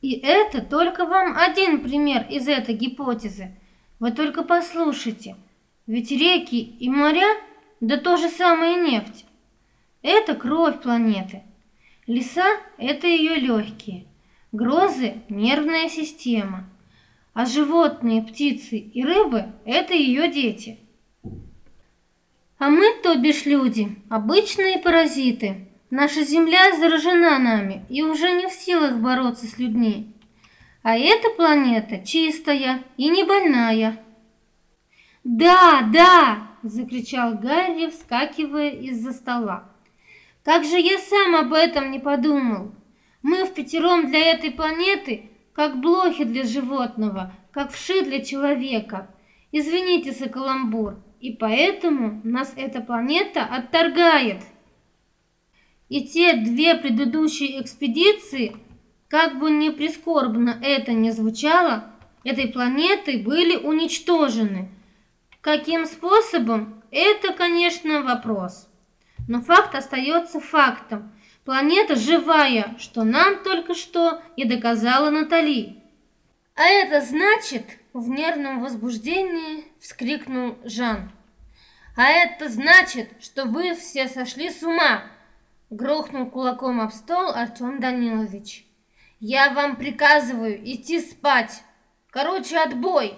И это только вам один пример из этой гипотезы. Вы только послушайте. Ведь реки и моря, да то же самое нефть. Это кровь планеты. Леса – это ее легкие. Грозы – нервная система. А животные, птицы и рыбы – это ее дети. А мы, то бишь люди, обычные паразиты. Наша Земля заражена нами и уже не в силах бороться с людьми. А эта планета чистая и не больная. «Да, да!» – закричал Гарри, вскакивая из-за стола. «Как же я сам об этом не подумал! Мы в пятером для этой планеты, как блохи для животного, как вши для человека. Извините за каламбур, и поэтому нас эта планета отторгает!» И те две предыдущие экспедиции – как бы ни прискорбно это ни звучало, этой планеты были уничтожены. Каким способом? Это, конечно, вопрос. Но факт остается фактом. Планета живая, что нам только что и доказала Натали. А это значит, в нервном возбуждении вскрикнул Жан. А это значит, что вы все сошли с ума, грохнул кулаком об стол Артем Данилович. Я вам приказываю идти спать. Короче, отбой.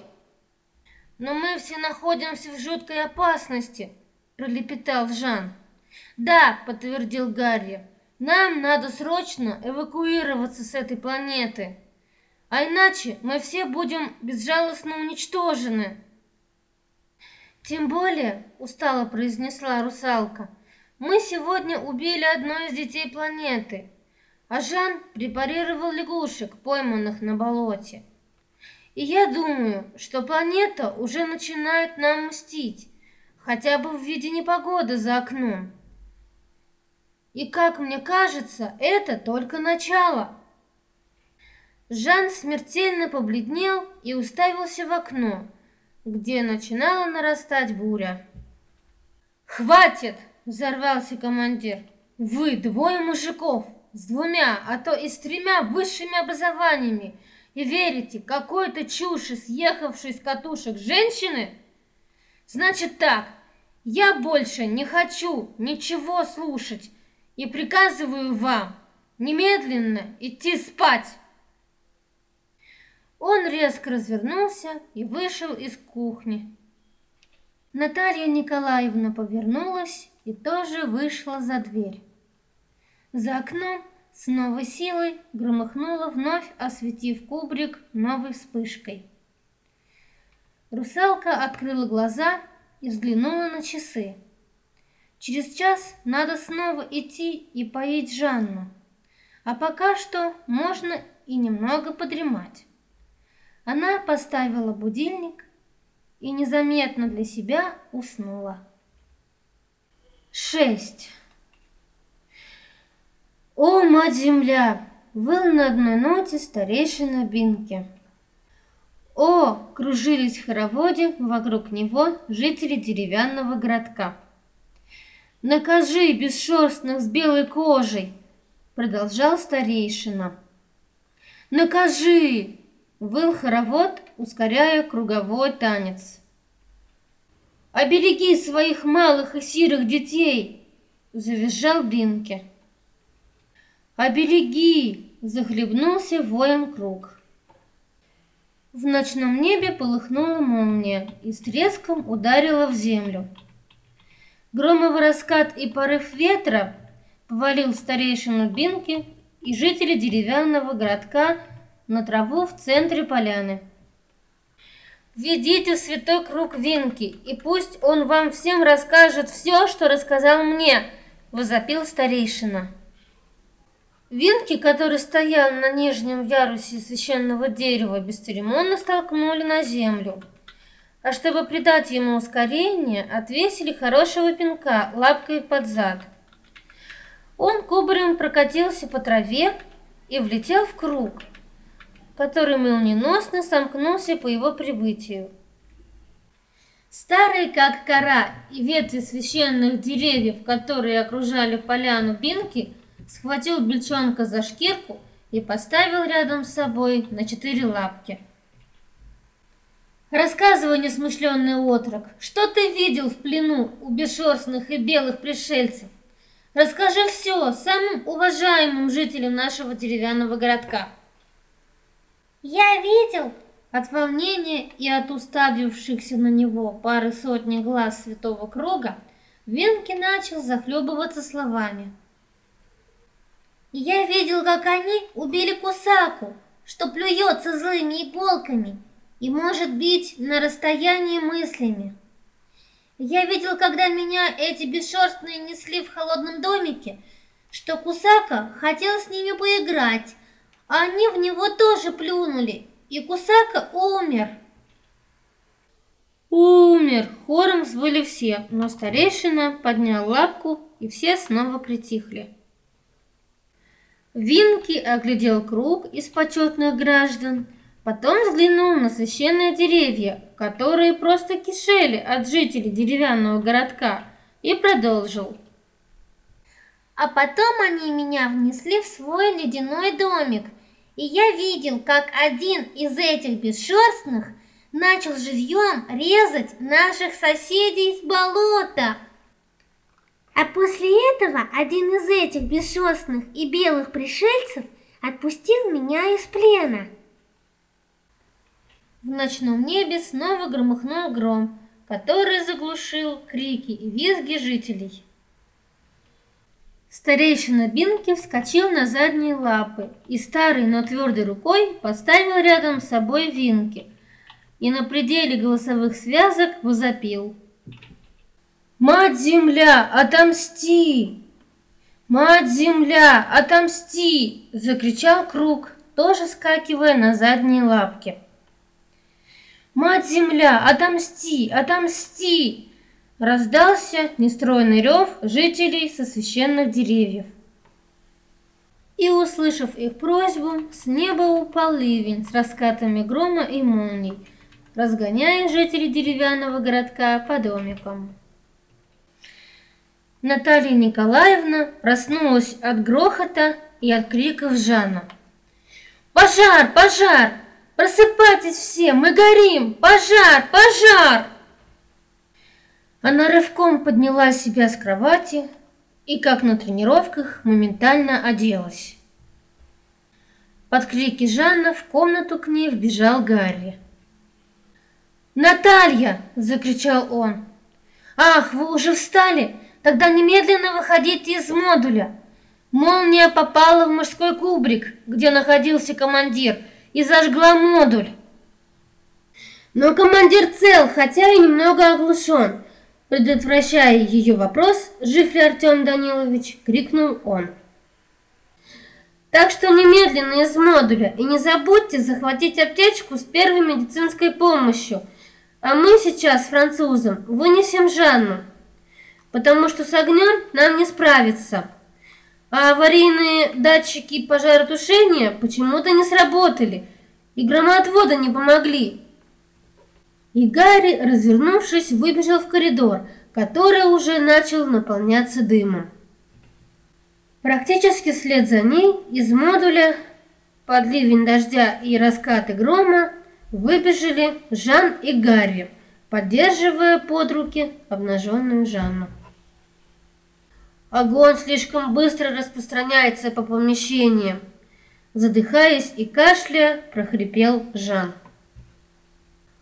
Но мы все находимся в жуткой опасности, пролепетал Жан. Да, подтвердил Гарри. Нам надо срочно эвакуироваться с этой планеты. А иначе мы все будем безжалостно уничтожены. Тем более, устало произнесла русалка, мы сегодня убили одно из детей планеты а Жан препарировал лягушек, пойманных на болоте. И я думаю, что планета уже начинает нам мстить, хотя бы в виде непогоды за окном. И как мне кажется, это только начало. Жан смертельно побледнел и уставился в окно, где начинала нарастать буря. «Хватит!» – взорвался командир. «Вы двое мужиков! с двумя, а то и с тремя высшими образованиями и верите какой-то чуши, съехавшей с катушек женщины? Значит так, я больше не хочу ничего слушать и приказываю вам немедленно идти спать. Он резко развернулся и вышел из кухни. Наталья Николаевна повернулась и тоже вышла за дверь. За окном с новой силой громыхнуло, вновь осветив кубрик новой вспышкой. Русалка открыла глаза и взглянула на часы. Через час надо снова идти и поить Жанну. А пока что можно и немного подремать. Она поставила будильник и незаметно для себя уснула. Шесть. О, мать-земля! Выл на одной ноте старейшина Бинки. О, кружились в вокруг него жители деревянного городка. Накажи бесшерстных с белой кожей, продолжал старейшина. Накажи, выл хоровод, ускоряя круговой танец. Обереги своих малых и сирых детей, завизжал Бинки. «Обереги!» — захлебнулся воем круг. В ночном небе полыхнула молния и с треском ударила в землю. Громовый раскат и порыв ветра повалил старейшину Бинки и жителей деревянного городка на траву в центре поляны. «Ведите в святой круг Винки, и пусть он вам всем расскажет все, что рассказал мне!» — возопил старейшина. Винки, который стоял на нижнем ярусе священного дерева, бесцеремонно столкнули на землю. А чтобы придать ему ускорение, отвесили хорошего пинка лапкой под зад. Он кубарем прокатился по траве и влетел в круг, который молниеносно сомкнулся по его прибытию. Старые, как кора, и ветви священных деревьев, которые окружали поляну Бинки, схватил бельчонка за шкирку и поставил рядом с собой на четыре лапки. Рассказывай, несмышленный отрок, что ты видел в плену у бесшерстных и белых пришельцев? Расскажи все самым уважаемым жителям нашего деревянного городка. Я видел, от волнения и от уставившихся на него пары сотни глаз святого круга, Венки начал захлебываться словами. Я видел, как они убили Кусаку, что плюется злыми иголками и может бить на расстоянии мыслями. Я видел, когда меня эти бесшерстные несли в холодном домике, что Кусака хотел с ними поиграть, они в него тоже плюнули, и Кусака умер. Умер! Хором взвыли все, но старейшина поднял лапку, и все снова притихли. Винки оглядел круг из почетных граждан, потом взглянул на священные деревья, которые просто кишели от жителей деревянного городка, и продолжил. А потом они меня внесли в свой ледяной домик, и я видел, как один из этих бесшерстных начал живьем резать наших соседей с болота. А после этого один из этих бесшерстных и белых пришельцев отпустил меня из плена. В ночном небе снова громыхнул гром, который заглушил крики и визги жителей. Старейшина Бинки вскочил на задние лапы и старой, но твердой рукой поставил рядом с собой Винки и на пределе голосовых связок возопил – «Мать-Земля, отомсти!» «Мать-Земля, отомсти!» – закричал Круг, тоже скакивая на задние лапки. «Мать-Земля, отомсти! Отомсти!» – раздался нестройный рев жителей со священных деревьев. И, услышав их просьбу, с неба упал ливень с раскатами грома и молний, разгоняя жителей деревянного городка по домикам. Наталья Николаевна проснулась от грохота и от криков Жанна. «Пожар! Пожар! Просыпайтесь все! Мы горим! Пожар! Пожар!» Она рывком подняла себя с кровати и, как на тренировках, моментально оделась. Под крики Жанна в комнату к ней вбежал Гарри. «Наталья!» – закричал он. «Ах, вы уже встали? Тогда немедленно выходите из модуля. Молния попала в мужской кубрик, где находился командир, и зажгла модуль. Но командир цел, хотя и немного оглушен. Предотвращая ее вопрос, жив ли Артем Данилович, крикнул он. Так что немедленно из модуля и не забудьте захватить аптечку с первой медицинской помощью. А мы сейчас французам вынесем Жанну. потому что с огнем нам не справиться. А аварийные датчики пожаротушения почему-то не сработали, и громоотводы не помогли. И Гарри, развернувшись, выбежал в коридор, который уже начал наполняться дымом. Практически вслед за ней из модуля под ливень дождя и раскаты грома выбежали Жан и Гарри, поддерживая под руки обнаженную Жанну. Огонь слишком быстро распространяется по помещениям. Задыхаясь и кашляя, прохрипел Жан.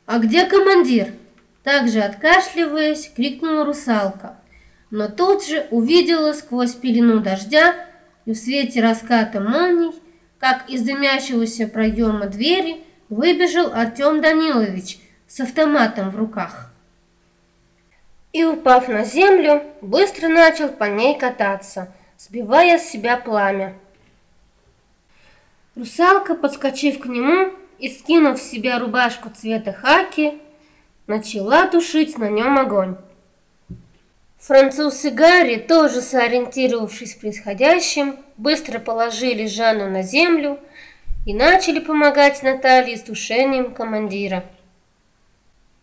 «А где командир?» Также откашливаясь, крикнула русалка. Но тут же увидела сквозь пелену дождя и в свете раската молний, как из дымящегося проема двери выбежал Артем Данилович с автоматом в руках и, упав на землю, быстро начал по ней кататься, сбивая с себя пламя. Русалка, подскочив к нему и скинув с себя рубашку цвета хаки, начала тушить на нем огонь. Француз и Гарри, тоже сориентировавшись в происходящем, быстро положили Жанну на землю и начали помогать Наталье с тушением командира.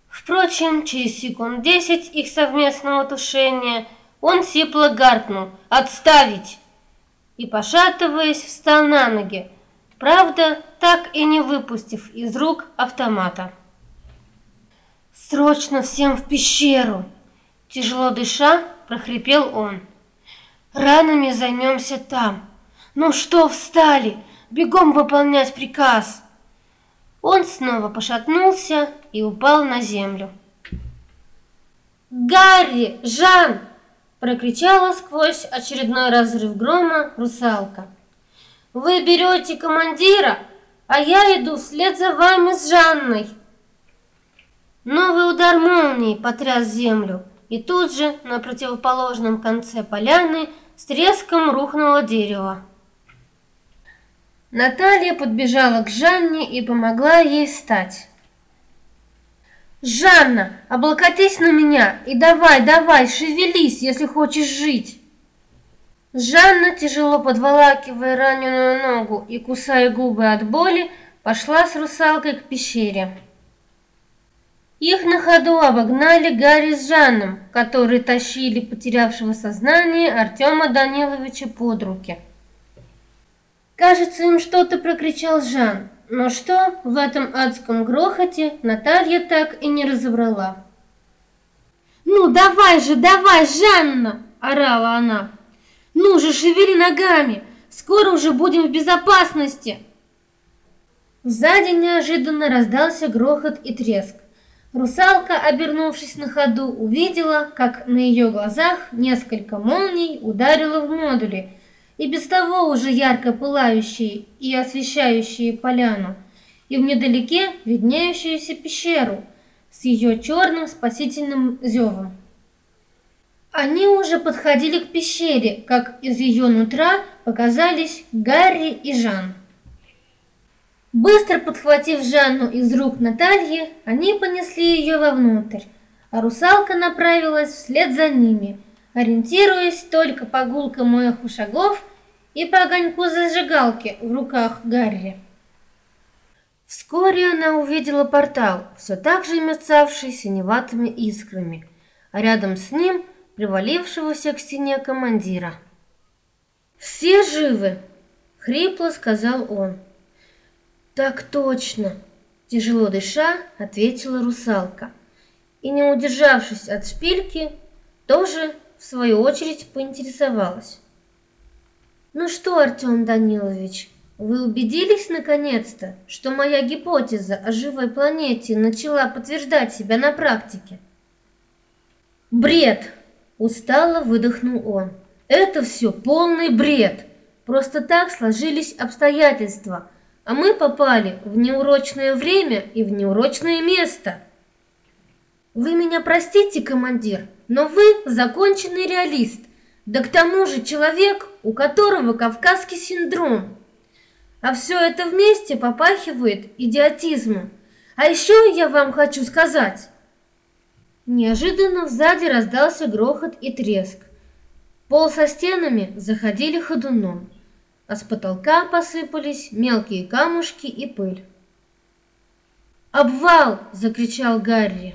Впрочем, через секунд десять их совместного тушения он сипло гаркнул «Отставить!» и, пошатываясь, встал на ноги, правда, так и не выпустив из рук автомата. «Срочно всем в пещеру!» Тяжело дыша, прохрипел он. «Ранами займемся там. Ну что, встали? Бегом выполнять приказ!» Он снова пошатнулся и упал на землю. «Гарри! Жан!» – прокричала сквозь очередной разрыв грома русалка. «Вы берете командира, а я иду вслед за вами с Жанной!» Новый удар молнии потряс землю, и тут же на противоположном конце поляны с треском рухнуло дерево. Наталья подбежала к Жанне и помогла ей встать. «Жанна, облокотись на меня и давай, давай, шевелись, если хочешь жить!» Жанна, тяжело подволакивая раненую ногу и кусая губы от боли, пошла с русалкой к пещере. Их на ходу обогнали Гарри с Жанном, которые тащили потерявшего сознание Артема Даниловича под руки. Кажется, им что-то прокричал Жан, но что в этом адском грохоте Наталья так и не разобрала. «Ну давай же, давай, Жанна!» – орала она. «Ну же, шевели ногами! Скоро уже будем в безопасности!» Сзади неожиданно раздался грохот и треск. Русалка, обернувшись на ходу, увидела, как на ее глазах несколько молний ударило в модули – и без того уже ярко пылающие и освещающие поляну, и в недалеке виднеющуюся пещеру с ее черным спасительным зевом. Они уже подходили к пещере, как из ее нутра показались Гарри и Жан. Быстро подхватив Жанну из рук Натальи, они понесли ее вовнутрь, а русалка направилась вслед за ними, ориентируясь только по гулкому эху шагов и по огоньку зажигалки в руках Гарри. Вскоре она увидела портал, все так же мерцавший синеватыми искрами, а рядом с ним привалившегося к стене командира. «Все живы!» — хрипло сказал он. «Так точно!» — тяжело дыша, ответила русалка. И, не удержавшись от шпильки, тоже, в свою очередь, поинтересовалась. Ну что, Артем Данилович, вы убедились наконец-то, что моя гипотеза о живой планете начала подтверждать себя на практике? Бред! Устало выдохнул он. Это все полный бред. Просто так сложились обстоятельства, а мы попали в неурочное время и в неурочное место. Вы меня простите, командир, но вы законченный реалист. Да к тому же человек, у которого кавказский синдром. А все это вместе попахивает идиотизмом. А еще я вам хочу сказать. Неожиданно сзади раздался грохот и треск. Пол со стенами заходили ходуном, а с потолка посыпались мелкие камушки и пыль. «Обвал!» — закричал Гарри.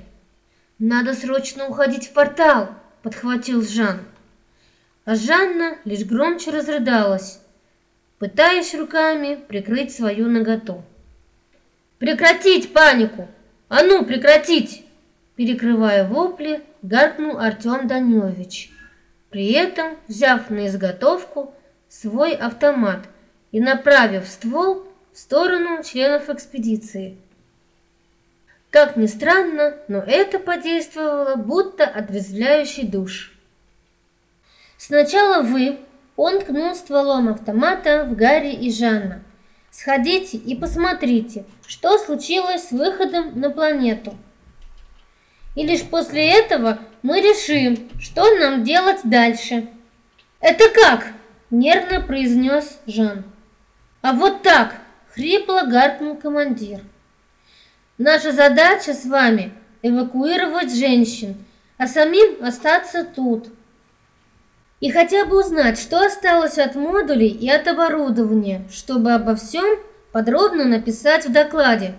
«Надо срочно уходить в портал!» — подхватил Жан. А Жанна лишь громче разрыдалась, пытаясь руками прикрыть свою наготу. «Прекратить панику! А ну, прекратить!» Перекрывая вопли, гаркнул Артем Данилович, при этом взяв на изготовку свой автомат и направив ствол в сторону членов экспедиции. Как ни странно, но это подействовало будто отрезвляющий душ. Сначала вы, он ткнул стволом автомата в Гарри и Жанна. Сходите и посмотрите, что случилось с выходом на планету. И лишь после этого мы решим, что нам делать дальше. Это как? Нервно произнес Жан. А вот так, хрипло гаркнул командир. Наша задача с вами эвакуировать женщин, а самим остаться тут. И хотя бы узнать, что осталось от модулей и от оборудования, чтобы обо всем подробно написать в докладе.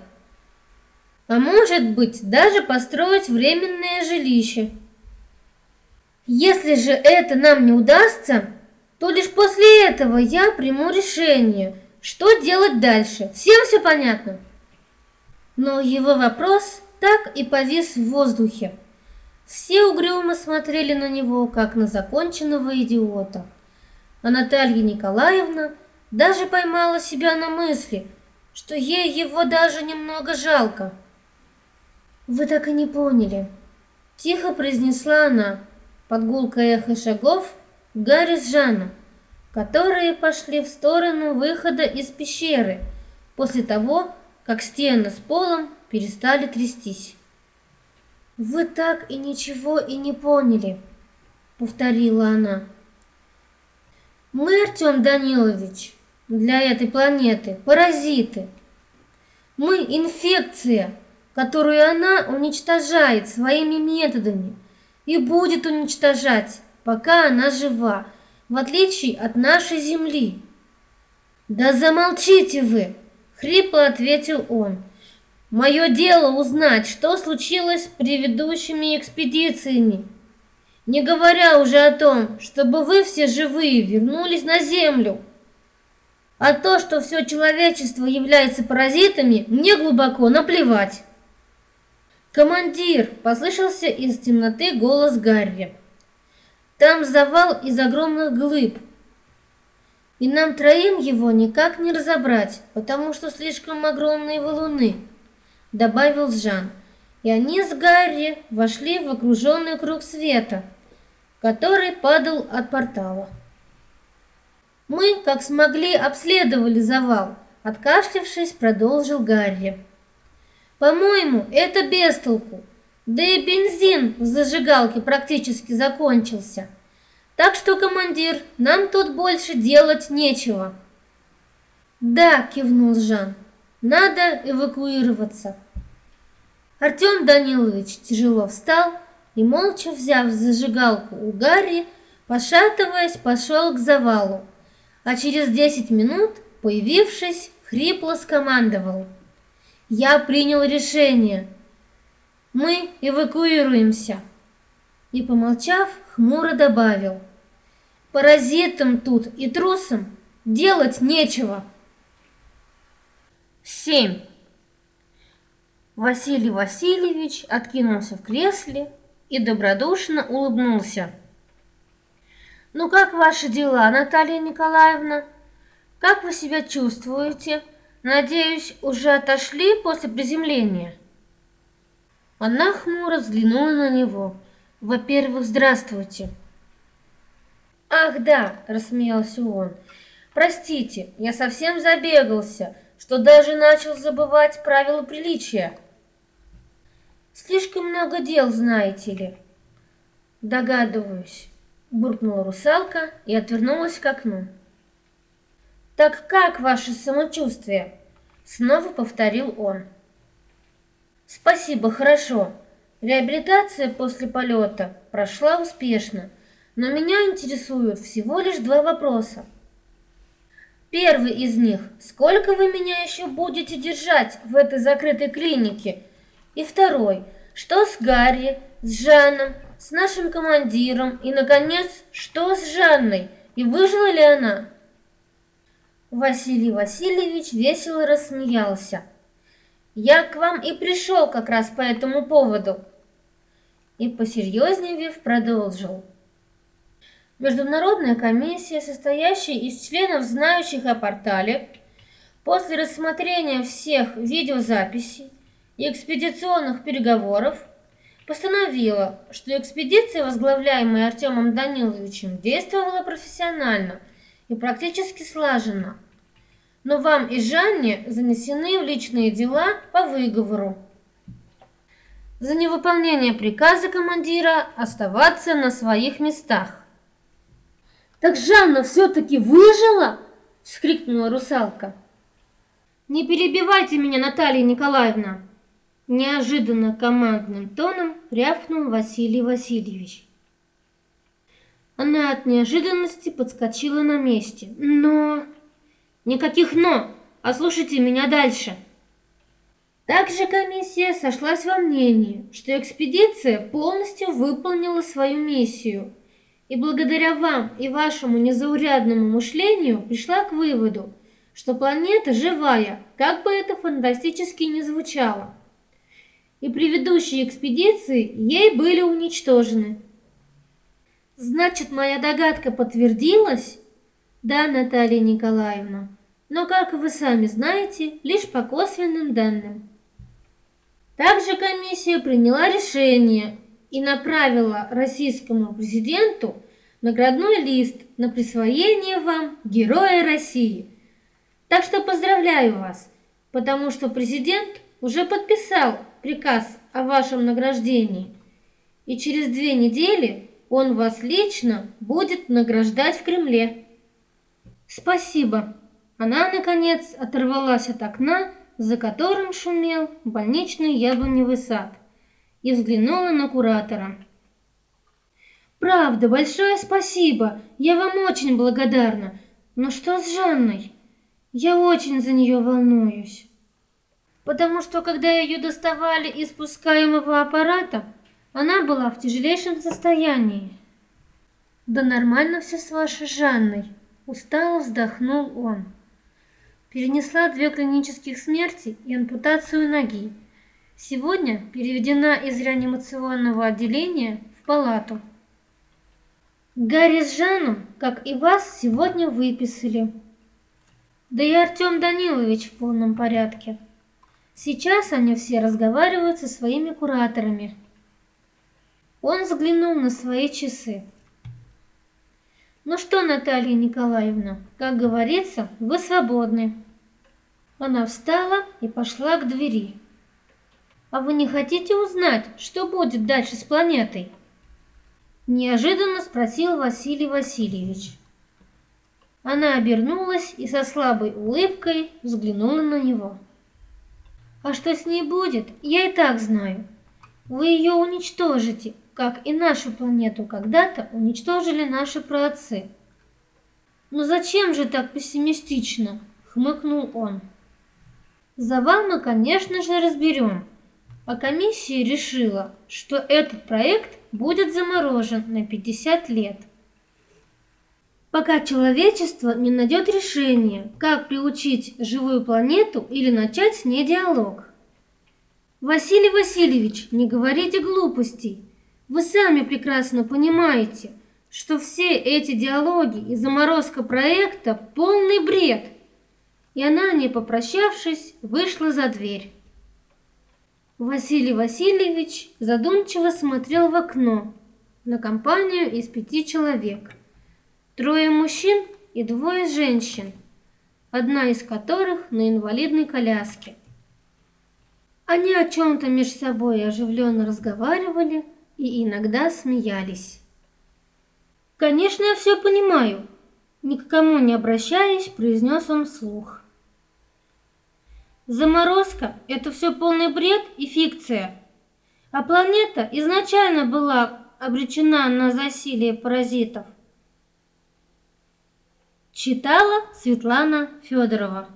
А может быть, даже построить временное жилище. Если же это нам не удастся, то лишь после этого я приму решение, что делать дальше. Всем все понятно? Но его вопрос так и повис в воздухе. Все угрюмо смотрели на него, как на законченного идиота. А Наталья Николаевна даже поймала себя на мысли, что ей его даже немного жалко. «Вы так и не поняли», — тихо произнесла она, под гулкое эхо шагов Гарри с Жаном, которые пошли в сторону выхода из пещеры после того, как стены с полом перестали трястись. «Вы так и ничего и не поняли», — повторила она. «Мы, Артем Данилович, для этой планеты паразиты. Мы инфекция, которую она уничтожает своими методами и будет уничтожать, пока она жива, в отличие от нашей Земли». «Да замолчите вы!» — хрипло ответил он. Мое дело узнать, что случилось с предыдущими экспедициями. Не говоря уже о том, чтобы вы все живые вернулись на Землю. А то, что все человечество является паразитами, мне глубоко наплевать. «Командир!» – послышался из темноты голос Гарри. «Там завал из огромных глыб, и нам троим его никак не разобрать, потому что слишком огромные валуны» добавил Жан. И они с Гарри вошли в окруженный круг света, который падал от портала. Мы, как смогли, обследовали завал. Откашлившись, продолжил Гарри. По-моему, это без толку. Да и бензин в зажигалке практически закончился. Так что, командир, нам тут больше делать нечего. Да, кивнул Жан. Надо эвакуироваться. Артем Данилович тяжело встал и, молча взяв зажигалку у Гарри, пошатываясь, пошел к завалу, а через десять минут, появившись, хрипло скомандовал. «Я принял решение. Мы эвакуируемся». И, помолчав, хмуро добавил. «Паразитам тут и трусам делать нечего». Семь. Василий Васильевич откинулся в кресле и добродушно улыбнулся. «Ну как ваши дела, Наталья Николаевна? Как вы себя чувствуете? Надеюсь, уже отошли после приземления?» Она хмуро взглянула на него. «Во-первых, здравствуйте». «Ах да!» – рассмеялся он. «Простите, я совсем забегался, что даже начал забывать правила приличия». Слишком много дел, знаете ли. Догадываюсь, буркнула русалка и отвернулась к окну. Так как ваше самочувствие? Снова повторил он. Спасибо, хорошо. Реабилитация после полета прошла успешно, но меня интересуют всего лишь два вопроса. Первый из них – сколько вы меня еще будете держать в этой закрытой клинике? И второй – что с Гарри, с Жаном, с нашим командиром и, наконец, что с Жанной и выжила ли она? Василий Васильевич весело рассмеялся. Я к вам и пришел как раз по этому поводу. И посерьезнее продолжил. Международная комиссия, состоящая из членов, знающих о портале, после рассмотрения всех видеозаписей и экспедиционных переговоров, постановила, что экспедиция, возглавляемая Артемом Даниловичем, действовала профессионально и практически слаженно. Но вам и Жанне занесены в личные дела по выговору. За невыполнение приказа командира оставаться на своих местах. «Так Жанна все-таки выжила?» — вскрикнула русалка. «Не перебивайте меня, Наталья Николаевна!» Неожиданно командным тоном рявкнул Василий Васильевич. Она от неожиданности подскочила на месте. «Но...» «Никаких «но», а слушайте меня дальше!» Также комиссия сошлась во мнении, что экспедиция полностью выполнила свою миссию – и благодаря вам и вашему незаурядному мышлению пришла к выводу, что планета живая, как бы это фантастически ни звучало. И предыдущие экспедиции ей были уничтожены. Значит, моя догадка подтвердилась? Да, Наталья Николаевна, но, как вы сами знаете, лишь по косвенным данным. Также комиссия приняла решение и направила российскому президенту наградной лист на присвоение вам Героя России. Так что поздравляю вас, потому что президент уже подписал приказ о вашем награждении, и через две недели он вас лично будет награждать в Кремле. Спасибо. Она, наконец, оторвалась от окна, за которым шумел больничный яблоневый сад – и взглянула на куратора. «Правда, большое спасибо, я вам очень благодарна. Но что с Жанной? Я очень за нее волнуюсь. Потому что, когда ее доставали из спускаемого аппарата, она была в тяжелейшем состоянии. Да нормально все с вашей Жанной, устало вздохнул он. Перенесла две клинических смерти и ампутацию ноги. Сегодня переведена из реанимационного отделения в палату. Гарри с Жаном, как и вас, сегодня выписали. Да и Артем Данилович в полном порядке. Сейчас они все разговаривают со своими кураторами. Он взглянул на свои часы. Ну что, Наталья Николаевна, как говорится, вы свободны. Она встала и пошла к двери. А вы не хотите узнать, что будет дальше с планетой? Неожиданно спросил Василий Васильевич. Она обернулась и со слабой улыбкой взглянула на него. А что с ней будет, я и так знаю. Вы ее уничтожите, как и нашу планету когда-то уничтожили наши праотцы. Но зачем же так пессимистично? Хмыкнул он. Завал мы, конечно же, разберем, а комиссия решила, что этот проект будет заморожен на 50 лет. Пока человечество не найдет решение, как приучить живую планету или начать с ней диалог. Василий Васильевич, не говорите глупостей. Вы сами прекрасно понимаете, что все эти диалоги и заморозка проекта – полный бред. И она, не попрощавшись, вышла за дверь. Василий Васильевич задумчиво смотрел в окно на компанию из пяти человек. Трое мужчин и двое женщин, одна из которых на инвалидной коляске. Они о чем-то между собой оживленно разговаривали и иногда смеялись. «Конечно, я все понимаю», — ни к кому не обращаясь, произнес он вслух. Заморозка – это все полный бред и фикция. А планета изначально была обречена на засилие паразитов. Читала Светлана Федорова.